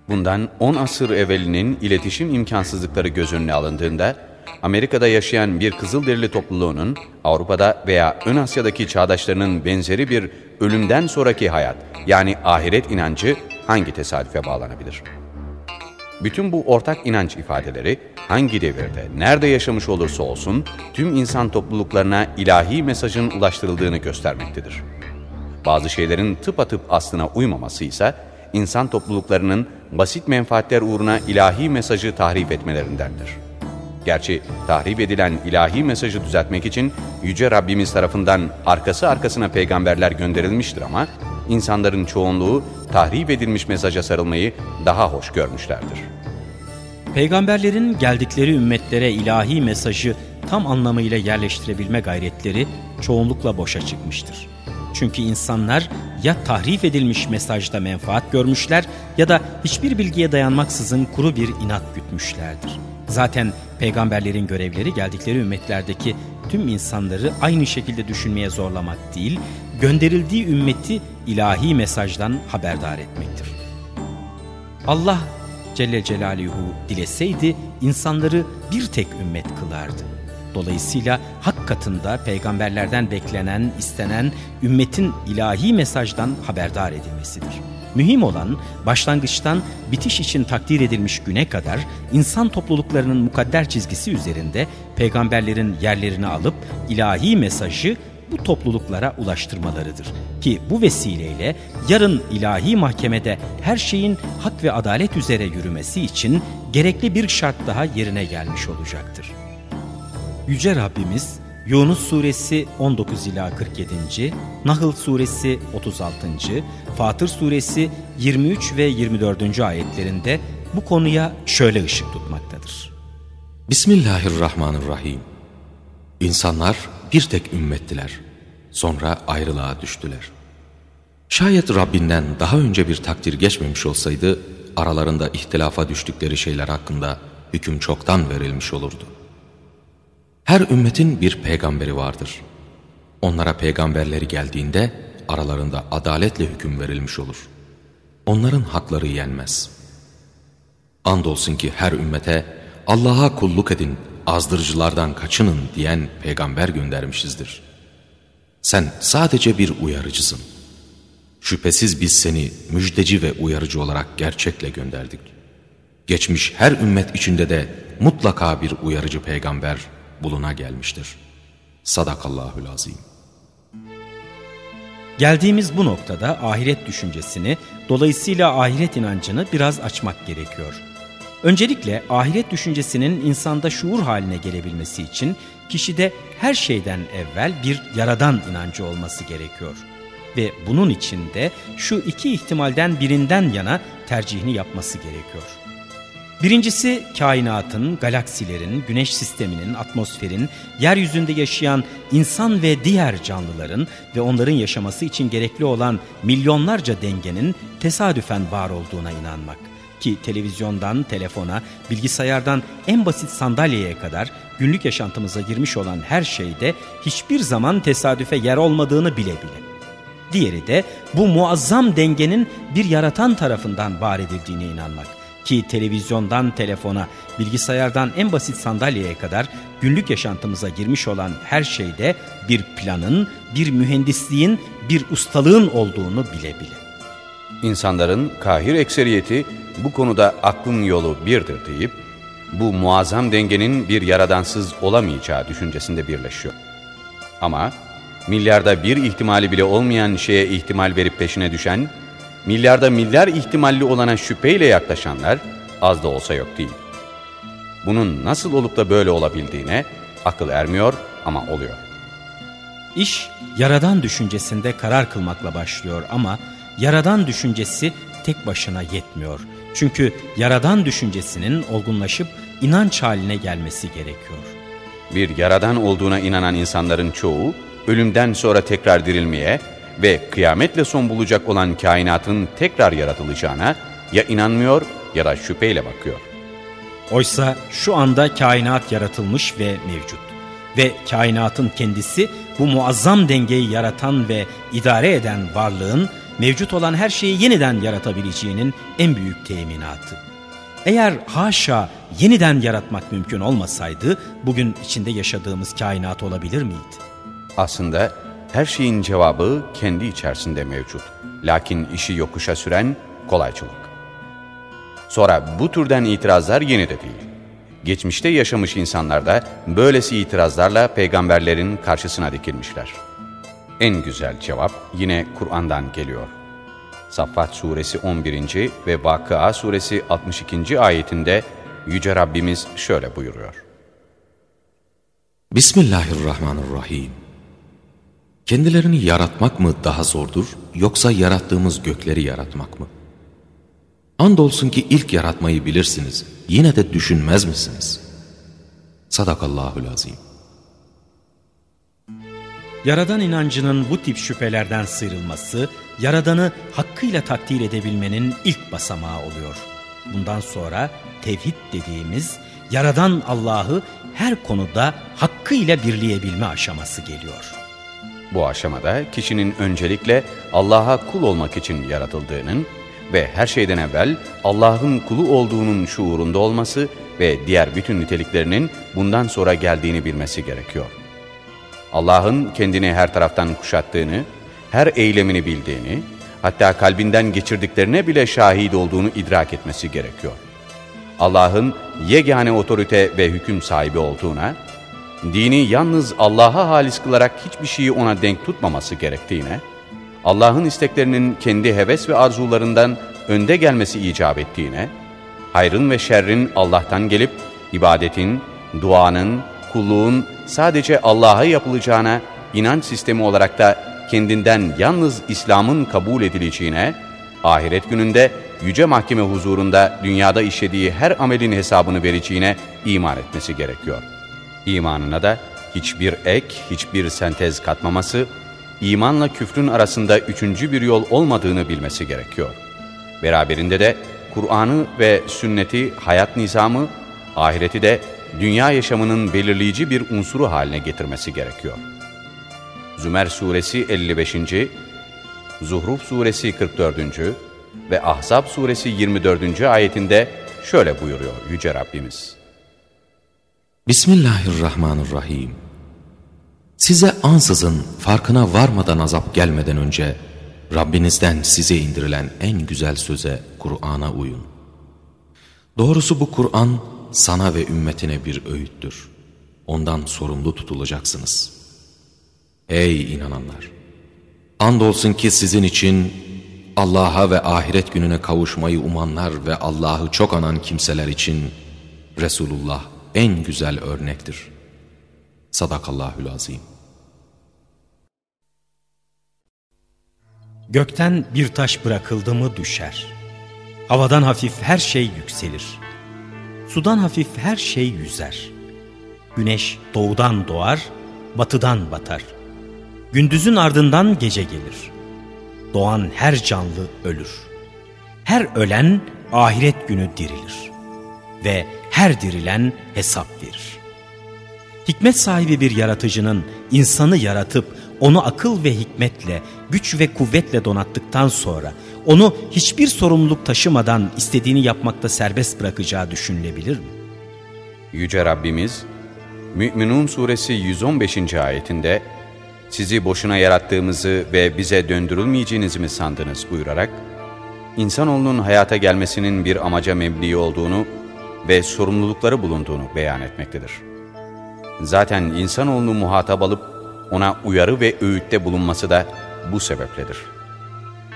Speaker 2: Bundan 10 asır evvelinin iletişim imkansızlıkları göz önüne alındığında, Amerika'da yaşayan bir Kızılderili topluluğunun Avrupa'da veya Ön Asya'daki çağdaşlarının benzeri bir ölümden sonraki hayat yani ahiret inancı hangi tesadüfe bağlanabilir? Bütün bu ortak inanç ifadeleri hangi devirde, nerede yaşamış olursa olsun tüm insan topluluklarına ilahi mesajın ulaştırıldığını göstermektedir. Bazı şeylerin tıpatıp aslına uymaması ise insan topluluklarının basit menfaatler uğruna ilahi mesajı tahrip etmelerindendir. Gerçi tahrip edilen ilahi mesajı düzeltmek için Yüce Rabbimiz tarafından arkası arkasına peygamberler gönderilmiştir ama insanların çoğunluğu tahrip edilmiş mesaja sarılmayı daha hoş görmüşlerdir.
Speaker 1: Peygamberlerin geldikleri ümmetlere ilahi mesajı tam anlamıyla yerleştirebilme gayretleri çoğunlukla boşa çıkmıştır. Çünkü insanlar ya tahrif edilmiş mesajda menfaat görmüşler ya da hiçbir bilgiye dayanmaksızın kuru bir inat gütmüşlerdir. Zaten peygamberlerin görevleri geldikleri ümmetlerdeki tüm insanları aynı şekilde düşünmeye zorlamak değil, gönderildiği ümmeti ilahi mesajdan haberdar etmektir. Allah Celle Celaluhu dileseydi insanları bir tek ümmet kılardı. Dolayısıyla hak katında peygamberlerden beklenen, istenen ümmetin ilahi mesajdan haberdar edilmesidir. Mühim olan başlangıçtan bitiş için takdir edilmiş güne kadar insan topluluklarının mukadder çizgisi üzerinde peygamberlerin yerlerini alıp ilahi mesajı bu topluluklara ulaştırmalarıdır. Ki bu vesileyle yarın ilahi mahkemede her şeyin hak ve adalet üzere yürümesi için gerekli bir şart daha yerine gelmiş olacaktır. Yüce Rabbimiz Yunus suresi 19 ila 47. Nahl suresi 36. Fatır suresi 23 ve 24. ayetlerinde bu konuya şöyle ışık tutmaktadır.
Speaker 3: Bismillahirrahmanirrahim. İnsanlar bir tek ümmettiler. Sonra ayrılığa düştüler. Şayet Rabbinden daha önce bir takdir geçmemiş olsaydı, aralarında ihtilafa düştükleri şeyler hakkında hüküm çoktan verilmiş olurdu. Her ümmetin bir peygamberi vardır. Onlara peygamberleri geldiğinde aralarında adaletle hüküm verilmiş olur. Onların hakları yenmez. Andolsun ki her ümmete Allah'a kulluk edin, azdırıcılardan kaçının diyen peygamber göndermişizdir. Sen sadece bir uyarıcısın. Şüphesiz biz seni müjdeci ve uyarıcı olarak gerçekle gönderdik. Geçmiş her ümmet içinde de mutlaka bir uyarıcı peygamber buluna gelmiştir. Sadakallahül azim.
Speaker 1: Geldiğimiz bu noktada ahiret düşüncesini, dolayısıyla ahiret inancını biraz açmak gerekiyor. Öncelikle ahiret düşüncesinin insanda şuur haline gelebilmesi için kişide her şeyden evvel bir yaradan inancı olması gerekiyor. Ve bunun için de şu iki ihtimalden birinden yana tercihini yapması gerekiyor. Birincisi kainatın, galaksilerin, güneş sisteminin, atmosferin, yeryüzünde yaşayan insan ve diğer canlıların ve onların yaşaması için gerekli olan milyonlarca dengenin tesadüfen var olduğuna inanmak. Ki televizyondan telefona, bilgisayardan en basit sandalyeye kadar günlük yaşantımıza girmiş olan her şeyde hiçbir zaman tesadüfe yer olmadığını bile bile. Diğeri de bu muazzam dengenin bir yaratan tarafından var edildiğine inanmak ki televizyondan telefona, bilgisayardan en basit sandalyeye kadar günlük yaşantımıza girmiş olan her şeyde bir planın, bir mühendisliğin, bir ustalığın olduğunu bile bile.
Speaker 2: İnsanların kahir ekseriyeti bu konuda aklın yolu birdir deyip, bu muazzam dengenin bir yaradansız olamayacağı düşüncesinde birleşiyor. Ama milyarda bir ihtimali bile olmayan şeye ihtimal verip peşine düşen, milyarda milyar ihtimalli olana şüpheyle yaklaşanlar az da olsa yok değil. Bunun nasıl olup da böyle olabildiğine akıl ermiyor ama oluyor.
Speaker 1: İş yaradan düşüncesinde karar kılmakla başlıyor ama yaradan düşüncesi tek başına yetmiyor. Çünkü yaradan düşüncesinin olgunlaşıp inanç haline gelmesi gerekiyor.
Speaker 2: Bir yaradan olduğuna inanan insanların çoğu ölümden sonra tekrar dirilmeye ve kıyametle son bulacak olan kainatın tekrar yaratılacağına ya inanmıyor ya da şüpheyle bakıyor.
Speaker 1: Oysa şu anda kainat yaratılmış ve mevcut. Ve kainatın kendisi bu muazzam dengeyi yaratan ve idare eden varlığın mevcut olan her şeyi yeniden yaratabileceğinin en büyük teminatı. Eğer haşa yeniden yaratmak mümkün olmasaydı bugün içinde yaşadığımız kainat olabilir miydi?
Speaker 2: Aslında her şeyin cevabı kendi içerisinde mevcut. Lakin işi yokuşa süren kolaycılık. Sonra bu türden itirazlar yeni de değil. Geçmişte yaşamış insanlar da böylesi itirazlarla peygamberlerin karşısına dikilmişler. En güzel cevap yine Kur'an'dan geliyor. Saffat suresi 11. ve Vakıa suresi 62. ayetinde Yüce Rabbimiz şöyle buyuruyor.
Speaker 3: Bismillahirrahmanirrahim. Kendilerini yaratmak mı daha zordur yoksa yarattığımız gökleri yaratmak mı? Andolsun ki ilk yaratmayı bilirsiniz. Yine de düşünmez misiniz? Sadakallahül azim.
Speaker 1: Yaradan inancının bu tip şüphelerden sıyrılması, Yaradan'ı hakkıyla takdir edebilmenin ilk basamağı oluyor. Bundan sonra tevhid dediğimiz Yaradan Allah'ı her konuda hakkıyla birleyebilme aşaması geliyor.
Speaker 2: Bu aşamada kişinin öncelikle Allah'a kul olmak için yaratıldığının ve her şeyden evvel Allah'ın kulu olduğunun şuurunda olması ve diğer bütün niteliklerinin bundan sonra geldiğini bilmesi gerekiyor. Allah'ın kendini her taraftan kuşattığını, her eylemini bildiğini, hatta kalbinden geçirdiklerine bile şahit olduğunu idrak etmesi gerekiyor. Allah'ın yegane otorite ve hüküm sahibi olduğuna, dini yalnız Allah'a halis kılarak hiçbir şeyi ona denk tutmaması gerektiğine, Allah'ın isteklerinin kendi heves ve arzularından önde gelmesi icap ettiğine, hayrın ve şerrin Allah'tan gelip ibadetin, duanın, kulluğun sadece Allah'a yapılacağına inanç sistemi olarak da kendinden yalnız İslam'ın kabul edileceğine, ahiret gününde yüce mahkeme huzurunda dünyada işlediği her amelin hesabını vereceğine iman etmesi gerekiyor. İmanına da hiçbir ek, hiçbir sentez katmaması, imanla küfrün arasında üçüncü bir yol olmadığını bilmesi gerekiyor. Beraberinde de Kur'an'ı ve sünneti hayat nizamı, ahireti de dünya yaşamının belirleyici bir unsuru haline getirmesi gerekiyor. Zümer suresi 55. Zuhruf suresi 44. ve Ahzab suresi 24. ayetinde şöyle buyuruyor Yüce Rabbimiz.
Speaker 3: Bismillahirrahmanirrahim. Size ansızın farkına varmadan azap gelmeden önce Rabbinizden size indirilen en güzel söze Kur'an'a uyun. Doğrusu bu Kur'an sana ve ümmetine bir öğüttür. Ondan sorumlu tutulacaksınız. Ey inananlar! Andolsun ki sizin için Allah'a ve ahiret gününe kavuşmayı umanlar ve Allah'ı çok anan kimseler için Resulullah en güzel örnektir. Sadakallahül azim.
Speaker 1: Gökten bir taş bırakıldı mı düşer. Havadan hafif her şey yükselir. Sudan hafif her şey yüzer. Güneş doğudan doğar, batıdan batar. Gündüzün ardından gece gelir. Doğan her canlı ölür. Her ölen ahiret günü dirilir. Ve her dirilen hesap verir. Hikmet sahibi bir yaratıcının insanı yaratıp onu akıl ve hikmetle, güç ve kuvvetle donattıktan sonra onu hiçbir sorumluluk taşımadan istediğini yapmakta serbest bırakacağı düşünülebilir mi?
Speaker 2: Yüce Rabbimiz, Mü'minun suresi 115. ayetinde sizi boşuna yarattığımızı ve bize döndürülmeyeceğinizi mi sandınız buyurarak, insanoğlunun hayata gelmesinin bir amaca mebni olduğunu ve sorumlulukları bulunduğunu beyan etmektedir. Zaten insanoğlunu muhatap alıp ona uyarı ve öğütte bulunması da bu sebepledir.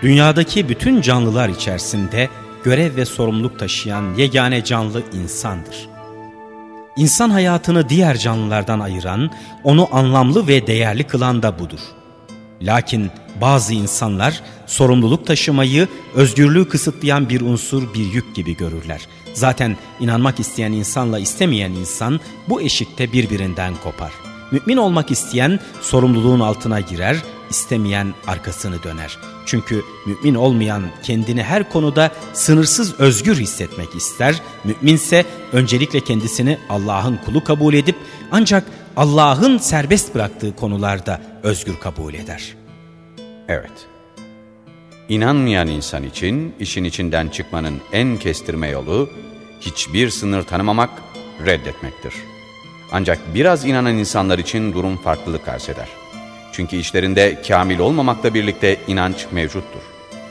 Speaker 1: Dünyadaki bütün canlılar içerisinde görev ve sorumluluk taşıyan yegane canlı insandır. İnsan hayatını diğer canlılardan ayıran, onu anlamlı ve değerli kılan da budur. Lakin bazı insanlar sorumluluk taşımayı özgürlüğü kısıtlayan bir unsur, bir yük gibi görürler. Zaten inanmak isteyen insanla istemeyen insan bu eşikte birbirinden kopar. Mümin olmak isteyen sorumluluğun altına girer, istemeyen arkasını döner. Çünkü mümin olmayan kendini her konuda sınırsız özgür hissetmek ister. Müminse öncelikle kendisini Allah'ın kulu kabul edip ancak Allah'ın serbest bıraktığı konularda özgür kabul eder.
Speaker 2: Evet. İnanmayan insan için işin içinden çıkmanın en kestirme yolu hiçbir sınır tanımamak, reddetmektir. Ancak biraz inanan insanlar için durum farklılık arz eder. Çünkü işlerinde kamil olmamakla birlikte inanç mevcuttur.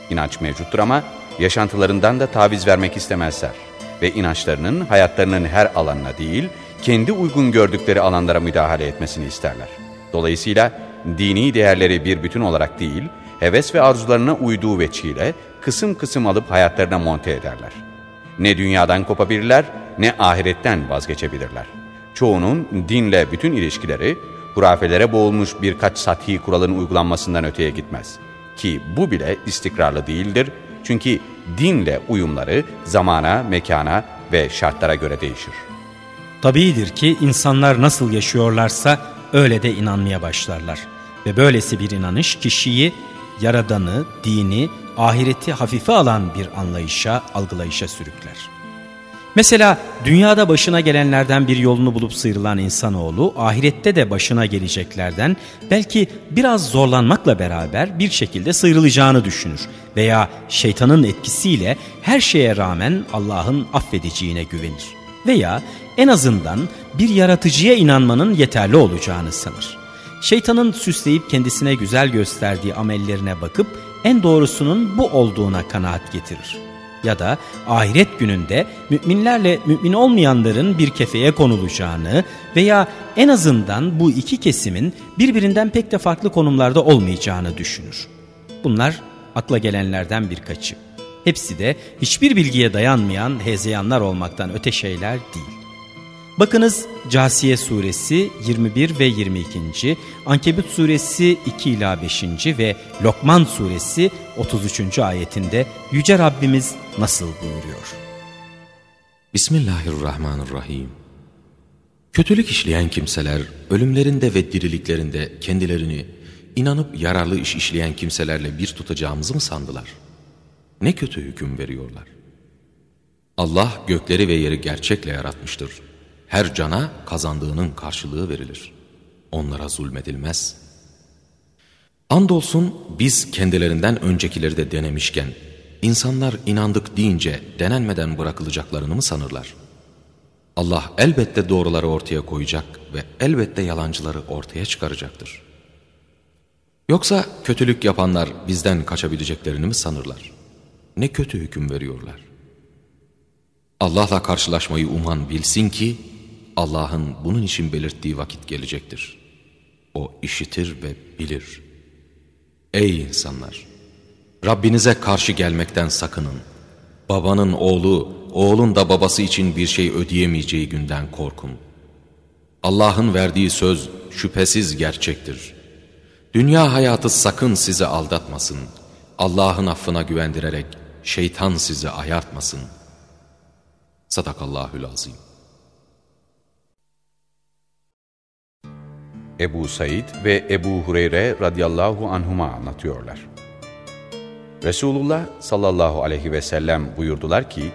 Speaker 2: İnanç mevcuttur ama yaşantılarından da taviz vermek istemezler. Ve inançlarının hayatlarının her alanına değil, kendi uygun gördükleri alanlara müdahale etmesini isterler. Dolayısıyla dini değerleri bir bütün olarak değil, heves ve arzularına uyduğu veçiyle kısım kısım alıp hayatlarına monte ederler. Ne dünyadan kopabilirler ne ahiretten vazgeçebilirler. Çoğunun dinle bütün ilişkileri hurafelere boğulmuş birkaç sathi kuralın uygulanmasından öteye gitmez. Ki bu bile istikrarlı değildir çünkü dinle uyumları zamana, mekana ve şartlara göre değişir.
Speaker 1: Tabiidir ki insanlar nasıl yaşıyorlarsa öyle de inanmaya başlarlar. Ve böylesi bir inanış kişiyi yaradanı, dini, ahireti hafife alan bir anlayışa, algılayışa sürükler. Mesela dünyada başına gelenlerden bir yolunu bulup sıyrılan insanoğlu ahirette de başına geleceklerden belki biraz zorlanmakla beraber bir şekilde sıyrılacağını düşünür veya şeytanın etkisiyle her şeye rağmen Allah'ın affedeceğine güvenir veya en azından bir yaratıcıya inanmanın yeterli olacağını sanır. Şeytanın süsleyip kendisine güzel gösterdiği amellerine bakıp en doğrusunun bu olduğuna kanaat getirir. Ya da ahiret gününde müminlerle mümin olmayanların bir kefeye konulacağını veya en azından bu iki kesimin birbirinden pek de farklı konumlarda olmayacağını düşünür. Bunlar akla gelenlerden birkaçı. Hepsi de hiçbir bilgiye dayanmayan hezeyanlar olmaktan öte şeyler değil. Bakınız Casiye suresi 21 ve 22. Ankebut suresi 2 ila 5. ve Lokman suresi 33. ayetinde Yüce Rabbimiz nasıl buyuruyor?
Speaker 3: Bismillahirrahmanirrahim. Kötülük işleyen kimseler ölümlerinde ve diriliklerinde kendilerini inanıp yararlı iş işleyen kimselerle bir tutacağımızı mı sandılar? Ne kötü hüküm veriyorlar. Allah gökleri ve yeri gerçekle yaratmıştır her cana kazandığının karşılığı verilir. Onlara zulmedilmez. Andolsun biz kendilerinden öncekileri de denemişken, insanlar inandık deyince denenmeden bırakılacaklarını mı sanırlar? Allah elbette doğruları ortaya koyacak ve elbette yalancıları ortaya çıkaracaktır. Yoksa kötülük yapanlar bizden kaçabileceklerini mi sanırlar? Ne kötü hüküm veriyorlar. Allah'la karşılaşmayı uman bilsin ki Allah'ın bunun için belirttiği vakit gelecektir. O işitir ve bilir. Ey insanlar! Rabbinize karşı gelmekten sakının. Babanın oğlu, oğlun da babası için bir şey ödeyemeyeceği günden korkun. Allah'ın verdiği söz şüphesiz gerçektir. Dünya hayatı sakın sizi aldatmasın. Allah'ın affına güvendirerek şeytan sizi ayartmasın. Sadakallahül
Speaker 2: Ebu Said ve Ebu Hureyre radıyallahu anhuma anlatıyorlar. Resulullah sallallahu aleyhi ve sellem buyurdular ki,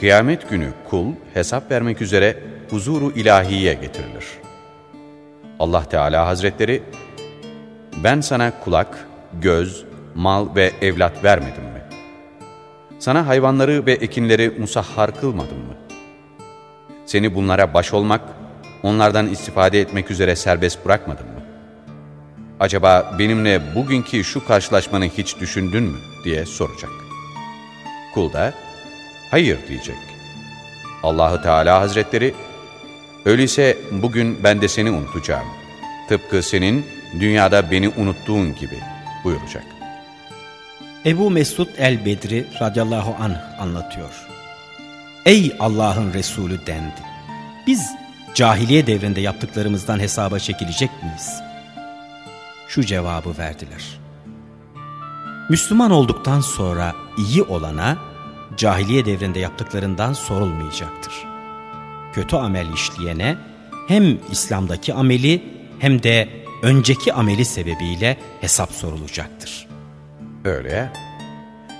Speaker 2: Kıyamet günü kul hesap vermek üzere huzuru ilahiye getirilir. Allah Teala Hazretleri, ben sana kulak, göz, mal ve evlat vermedim mi? Sana hayvanları ve ekinleri musahhar kılmadım mı? Seni bunlara baş olmak, onlardan istifade etmek üzere serbest bırakmadım mı? Acaba benimle bugünkü şu karşılaşmanı hiç düşündün mü diye soracak. Kul da hayır diyecek. Allahu Teala Hazretleri öyleyse bugün ben de seni unutacağım. Tıpkı senin dünyada beni unuttuğun gibi buyuracak.
Speaker 1: Ebu Mesud el-Bedri radıyallahu anh anlatıyor. Ey Allah'ın Resulü dendi. Biz cahiliye devrinde yaptıklarımızdan hesaba çekilecek miyiz? Şu cevabı verdiler. Müslüman olduktan sonra iyi olana cahiliye devrinde yaptıklarından sorulmayacaktır. Kötü amel işleyene hem İslam'daki ameli hem de önceki ameli sebebiyle hesap sorulacaktır.
Speaker 2: Öyle ya.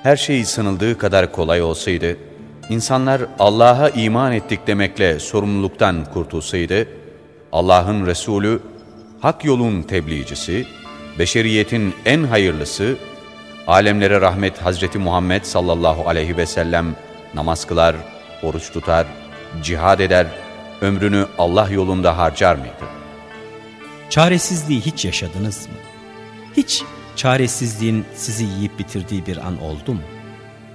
Speaker 2: Her şey sanıldığı kadar kolay olsaydı, insanlar Allah'a iman ettik demekle sorumluluktan kurtulsaydı, Allah'ın Resulü, hak yolun tebliğcisi, beşeriyetin en hayırlısı, alemlere rahmet Hazreti Muhammed sallallahu aleyhi ve sellem namaz kılar, oruç tutar, cihad eder, ömrünü Allah yolunda harcar mıydı?
Speaker 1: Çaresizliği hiç yaşadınız mı? Hiç çaresizliğin sizi yiyip bitirdiği bir an oldu mu?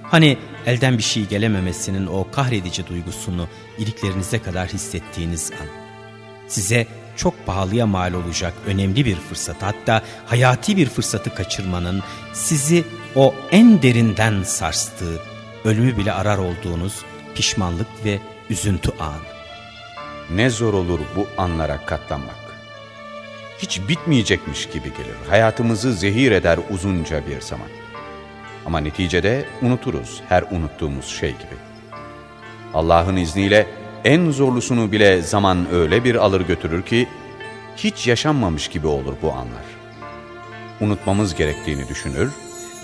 Speaker 1: Hani elden bir şey gelememesinin o kahredici duygusunu iliklerinize kadar hissettiğiniz an. Size çok pahalıya mal olacak önemli bir fırsat hatta hayati bir fırsatı kaçırmanın sizi o en derinden sarstığı, ölümü bile arar olduğunuz pişmanlık ve üzüntü anı.
Speaker 2: Ne zor olur bu anlara katlanmak. Hiç bitmeyecekmiş gibi gelir. Hayatımızı zehir eder uzunca bir zaman. Ama neticede unuturuz her unuttuğumuz şey gibi. Allah'ın izniyle en zorlusunu bile zaman öyle bir alır götürür ki hiç yaşanmamış gibi olur bu anlar. Unutmamız gerektiğini düşünür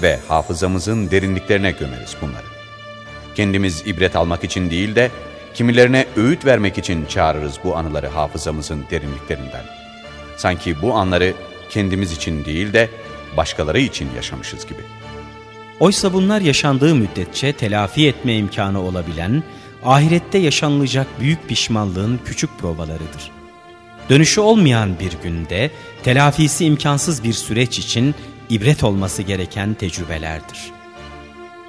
Speaker 2: ve hafızamızın derinliklerine gömeriz bunları. Kendimiz ibret almak için değil de kimilerine öğüt vermek için çağırırız bu anıları hafızamızın derinliklerinden. Sanki bu anları kendimiz için değil de başkaları için yaşamışız gibi.
Speaker 1: Oysa bunlar yaşandığı müddetçe telafi etme imkanı olabilen, ahirette yaşanılacak büyük pişmanlığın küçük provalarıdır. Dönüşü olmayan bir günde telafisi imkansız bir süreç için ibret olması gereken tecrübelerdir.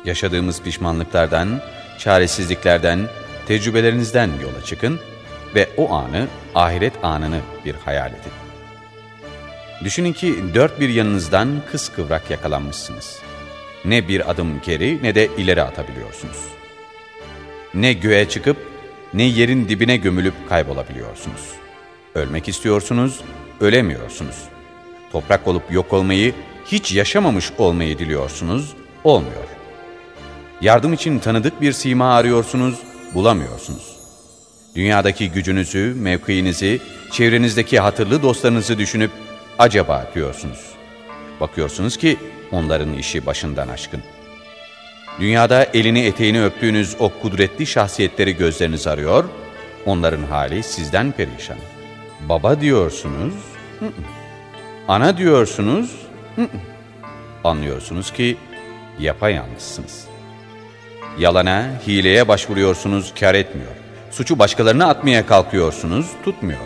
Speaker 2: Yaşadığımız pişmanlıklardan, çaresizliklerden, tecrübelerinizden yola çıkın ve o anı, ahiret anını bir hayal edin. Düşünün ki dört bir yanınızdan kıskıvrak yakalanmışsınız. Ne bir adım geri ne de ileri atabiliyorsunuz. Ne göğe çıkıp ne yerin dibine gömülüp kaybolabiliyorsunuz. Ölmek istiyorsunuz, ölemiyorsunuz. Toprak olup yok olmayı, hiç yaşamamış olmayı diliyorsunuz, olmuyor. Yardım için tanıdık bir sima arıyorsunuz, bulamıyorsunuz. Dünyadaki gücünüzü, mevkiinizi, çevrenizdeki hatırlı dostlarınızı düşünüp acaba diyorsunuz. Bakıyorsunuz ki onların işi başından aşkın. Dünyada elini eteğini öptüğünüz o kudretli şahsiyetleri gözleriniz arıyor, onların hali sizden perişan. Baba diyorsunuz, hı -hı. ana diyorsunuz, hı anlıyorsunuz ki yapayalnızsınız. Yalana, hileye başvuruyorsunuz, kar etmiyor. Suçu başkalarına atmaya kalkıyorsunuz, tutmuyor.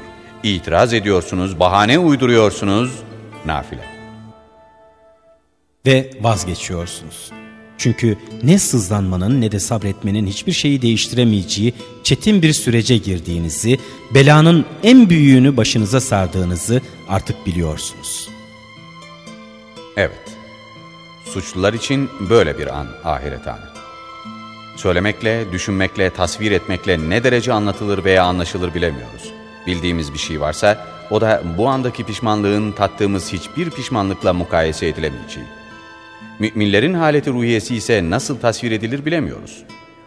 Speaker 2: İtiraz ediyorsunuz, bahane uyduruyorsunuz, nafile.
Speaker 1: Ve vazgeçiyorsunuz. Çünkü ne sızlanmanın ne de sabretmenin hiçbir şeyi değiştiremeyeceği çetin bir sürece girdiğinizi, belanın en büyüğünü başınıza sardığınızı artık biliyorsunuz.
Speaker 2: Evet, suçlular için böyle bir an ahiret anı. Söylemekle, düşünmekle, tasvir etmekle ne derece anlatılır veya anlaşılır bilemiyoruz. Bildiğimiz bir şey varsa o da bu andaki pişmanlığın tattığımız hiçbir pişmanlıkla mukayese edilemeyeceği. Müminlerin haleti ruhiyesi ise nasıl tasvir edilir bilemiyoruz.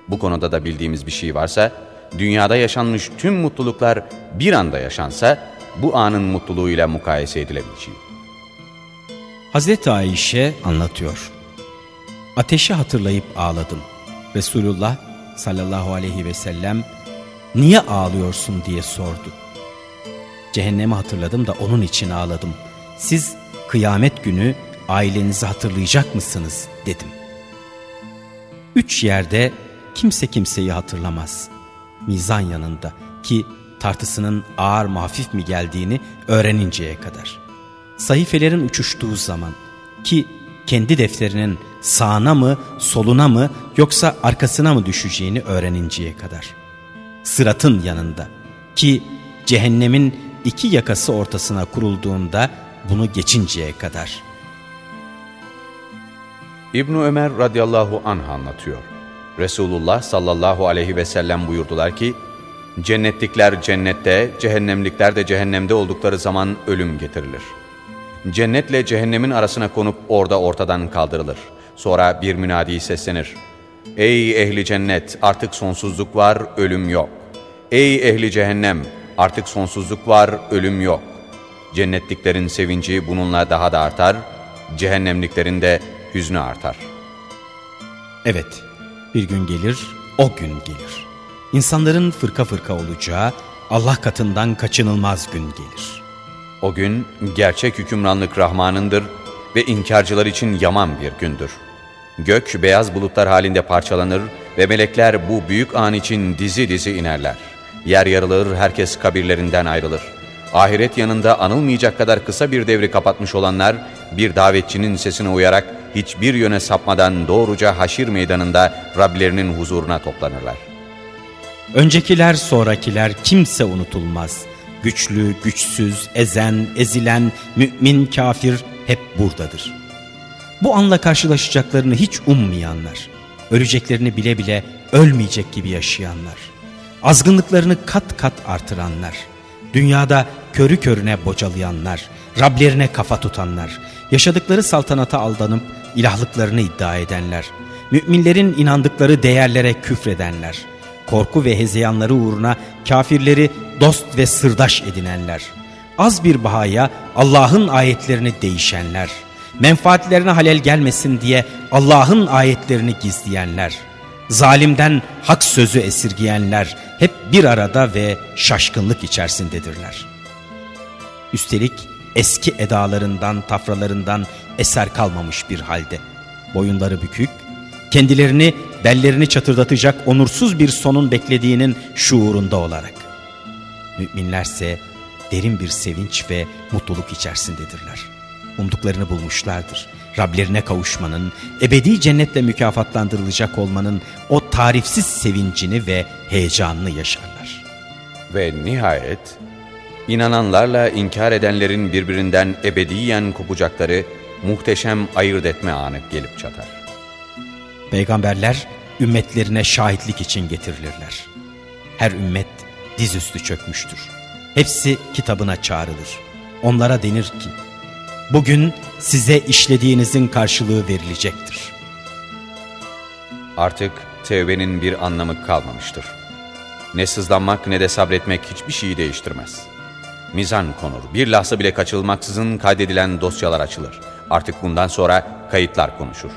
Speaker 2: Bu konuda da bildiğimiz bir şey varsa, dünyada yaşanmış tüm mutluluklar bir anda yaşansa, bu anın mutluluğuyla mukayese edilemeyeceği.
Speaker 1: Hazreti Ayşe anlatıyor. Ateşi hatırlayıp ağladım. Resulullah sallallahu aleyhi ve sellem niye ağlıyorsun diye sordu. Cehennemi hatırladım da onun için ağladım. Siz kıyamet günü ailenizi hatırlayacak mısınız dedim. Üç yerde kimse kimseyi hatırlamaz. Mizan yanında ki tartısının ağır mı hafif mi geldiğini öğreninceye kadar. Sayfelerin uçuştuğu zaman ki kendi defterinin sağına mı, soluna mı yoksa arkasına mı düşeceğini öğreninceye kadar. Sıratın yanında ki cehennemin iki yakası ortasına kurulduğunda bunu geçinceye kadar.
Speaker 2: İbn Ömer radıyallahu anh anlatıyor. Resulullah sallallahu aleyhi ve sellem buyurdular ki, Cennetlikler cennette, cehennemlikler de cehennemde oldukları zaman ölüm getirilir. Cennetle cehennemin arasına konup orada ortadan kaldırılır. Sonra bir münadi seslenir. Ey ehli cennet artık sonsuzluk var, ölüm yok. Ey ehli cehennem artık sonsuzluk var, ölüm yok. Cennetliklerin sevinci bununla daha da artar, cehennemliklerin de hüznü artar.
Speaker 1: Evet, bir gün gelir, o gün gelir. İnsanların fırka fırka olacağı, Allah katından kaçınılmaz gün gelir.
Speaker 2: O gün gerçek hükümranlık Rahman'ındır ve inkarcılar için yaman bir gündür. Gök beyaz bulutlar halinde parçalanır ve melekler bu büyük an için dizi dizi inerler. Yer yarılır, herkes kabirlerinden ayrılır. Ahiret yanında anılmayacak kadar kısa bir devri kapatmış olanlar, bir davetçinin sesine uyarak hiçbir yöne sapmadan doğruca haşir meydanında Rablerinin huzuruna toplanırlar.
Speaker 1: Öncekiler sonrakiler kimse unutulmaz. Güçlü, güçsüz, ezen, ezilen, mümin, kafir hep buradadır. Bu anla karşılaşacaklarını hiç ummayanlar, öleceklerini bile bile ölmeyecek gibi yaşayanlar, azgınlıklarını kat kat artıranlar, dünyada körü körüne bocalayanlar, Rablerine kafa tutanlar, yaşadıkları saltanata aldanıp ilahlıklarını iddia edenler, müminlerin inandıkları değerlere küfredenler, korku ve hezeyanları uğruna kafirleri dost ve sırdaş edinenler, az bir bahaya Allah'ın ayetlerini değişenler, menfaatlerine halel gelmesin diye Allah'ın ayetlerini gizleyenler, zalimden hak sözü esirgiyenler hep bir arada ve şaşkınlık içerisindedirler. Üstelik eski edalarından, tafralarından eser kalmamış bir halde. Boyunları bükük, kendilerini bellerini çatırdatacak onursuz bir sonun beklediğinin şuurunda olarak. Müminlerse derin bir sevinç ve mutluluk içerisindedirler. Umduklarını bulmuşlardır. Rablerine kavuşmanın, ebedi cennetle mükafatlandırılacak olmanın o tarifsiz sevincini ve heyecanını yaşarlar.
Speaker 2: Ve nihayet inananlarla inkar edenlerin birbirinden ebediyen kopacakları muhteşem ayırt etme anı gelip çatar.
Speaker 1: Peygamberler ümmetlerine şahitlik için getirilirler. Her ümmet dizüstü çökmüştür. Hepsi kitabına çağrılır. Onlara denir ki, bugün size işlediğinizin karşılığı verilecektir.
Speaker 2: Artık tevbenin bir anlamı kalmamıştır. Ne sızlanmak ne de sabretmek hiçbir şeyi değiştirmez. Mizan konur, bir lahza bile kaçılmaksızın kaydedilen dosyalar açılır. Artık bundan sonra kayıtlar konuşur.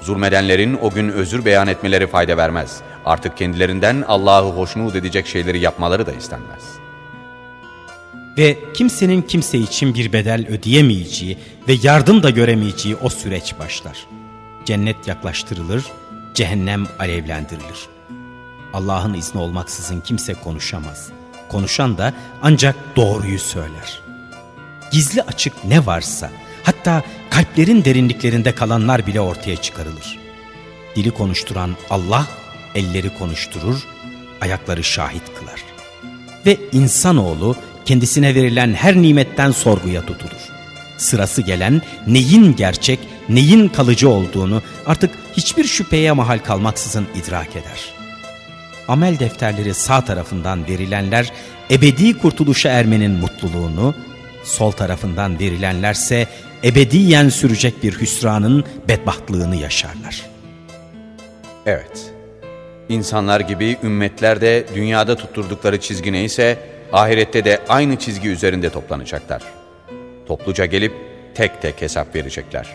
Speaker 2: Zulmedenlerin o gün özür beyan etmeleri fayda vermez. Artık kendilerinden Allah'ı hoşnut edecek şeyleri yapmaları da istenmez.
Speaker 1: Ve kimsenin kimse için bir bedel ödeyemeyeceği ve yardım da göremeyeceği o süreç başlar. Cennet yaklaştırılır, cehennem alevlendirilir. Allah'ın izni olmaksızın kimse konuşamaz. Konuşan da ancak doğruyu söyler. Gizli açık ne varsa, hatta kalplerin derinliklerinde kalanlar bile ortaya çıkarılır. Dili konuşturan Allah, elleri konuşturur, ayakları şahit kılar. Ve insanoğlu kendisine verilen her nimetten sorguya tutulur. Sırası gelen neyin gerçek, neyin kalıcı olduğunu artık hiçbir şüpheye mahal kalmaksızın idrak eder. Amel defterleri sağ tarafından verilenler ebedi kurtuluşa ermenin mutluluğunu, sol tarafından verilenlerse ebediyen sürecek bir hüsranın bedbahtlığını yaşarlar.
Speaker 2: Evet, insanlar gibi ümmetler de dünyada tutturdukları çizgi neyse ahirette de aynı çizgi üzerinde toplanacaklar. Topluca gelip tek tek hesap verecekler.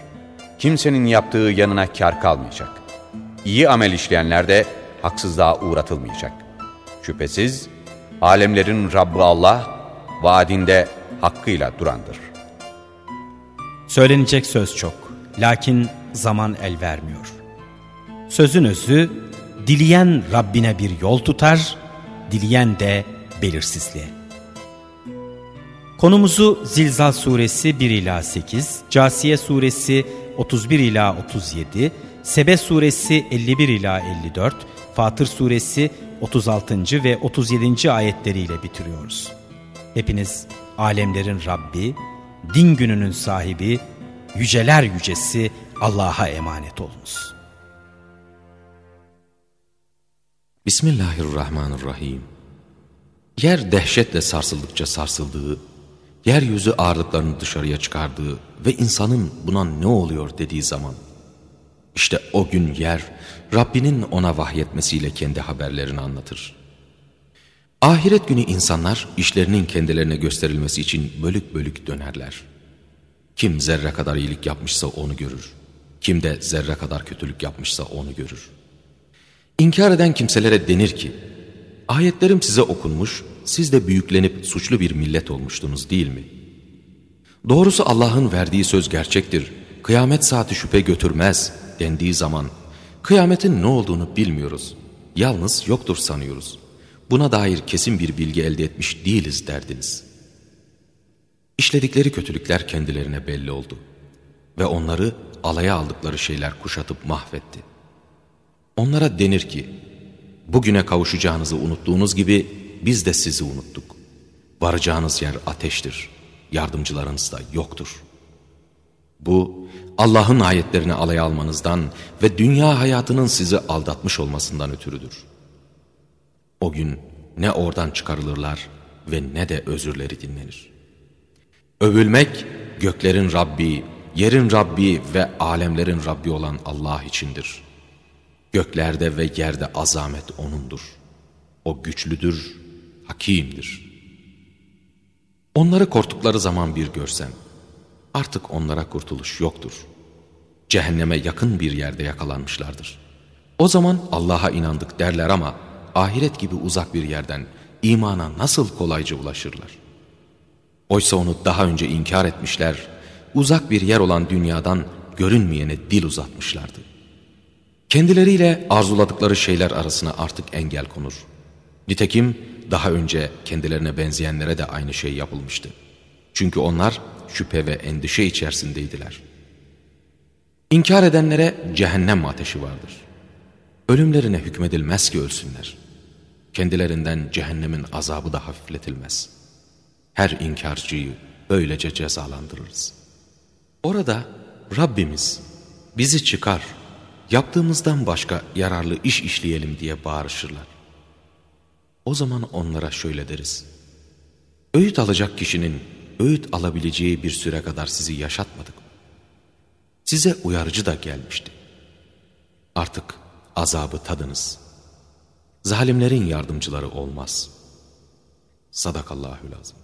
Speaker 2: Kimsenin yaptığı yanına kar kalmayacak. İyi amel işleyenler de haksızlığa uğratılmayacak. Şüphesiz alemlerin Rabbi Allah vaadinde hakkıyla durandır.
Speaker 1: Söylenecek söz çok, lakin zaman el vermiyor. Sözün özü, dileyen Rabbine bir yol tutar, dileyen de belirsizliğe. Konumuzu Zilzal suresi 1 ila 8, Casiye suresi 31 ila 37, Sebe suresi 51 ila 54, Fatır suresi 36. ve 37. ayetleriyle bitiriyoruz. Hepiniz alemlerin Rabbi, din gününün sahibi, yüceler yücesi Allah'a emanet olunuz.
Speaker 3: Bismillahirrahmanirrahim. Yer dehşetle sarsıldıkça sarsıldığı, yeryüzü ağırlıklarını dışarıya çıkardığı ve insanın buna ne oluyor dediği zaman, işte o gün yer Rabbinin ona vahyetmesiyle kendi haberlerini anlatır. Ahiret günü insanlar işlerinin kendilerine gösterilmesi için bölük bölük dönerler. Kim zerre kadar iyilik yapmışsa onu görür. Kim de zerre kadar kötülük yapmışsa onu görür. İnkar eden kimselere denir ki, ayetlerim size okunmuş, siz de büyüklenip suçlu bir millet olmuştunuz değil mi? Doğrusu Allah'ın verdiği söz gerçektir, kıyamet saati şüphe götürmez dendiği zaman, kıyametin ne olduğunu bilmiyoruz, yalnız yoktur sanıyoruz. Buna dair kesin bir bilgi elde etmiş değiliz derdiniz. İşledikleri kötülükler kendilerine belli oldu ve onları alaya aldıkları şeyler kuşatıp mahvetti. Onlara denir ki, bugüne kavuşacağınızı unuttuğunuz gibi biz de sizi unuttuk. Varacağınız yer ateştir, yardımcılarınız da yoktur. Bu, Allah'ın ayetlerini alaya almanızdan ve dünya hayatının sizi aldatmış olmasından ötürüdür. O gün ne oradan çıkarılırlar ve ne de özürleri dinlenir. Övülmek göklerin Rabbi, yerin Rabbi ve alemlerin Rabbi olan Allah içindir. Göklerde ve yerde azamet O'nundur. O güçlüdür, hakimdir. Onları korktukları zaman bir görsen, artık onlara kurtuluş yoktur. Cehenneme yakın bir yerde yakalanmışlardır. O zaman Allah'a inandık derler ama ahiret gibi uzak bir yerden imana nasıl kolayca ulaşırlar? Oysa onu daha önce inkar etmişler, uzak bir yer olan dünyadan görünmeyene dil uzatmışlardı. Kendileriyle arzuladıkları şeyler arasına artık engel konur. Nitekim daha önce kendilerine benzeyenlere de aynı şey yapılmıştı. Çünkü onlar şüphe ve endişe içerisindeydiler. İnkar edenlere cehennem ateşi vardır. Ölümlerine hükmedilmez ki ölsünler. Kendilerinden cehennemin azabı da hafifletilmez. Her inkarcıyı böylece cezalandırırız. Orada Rabbimiz bizi çıkar, yaptığımızdan başka yararlı iş işleyelim diye bağırışırlar. O zaman onlara şöyle deriz. Öğüt alacak kişinin öğüt alabileceği bir süre kadar sizi yaşatmadık? Size uyarıcı da gelmişti. Artık azabı tadınız. Zalimlerin yardımcıları olmaz. Sadakallahü lazım.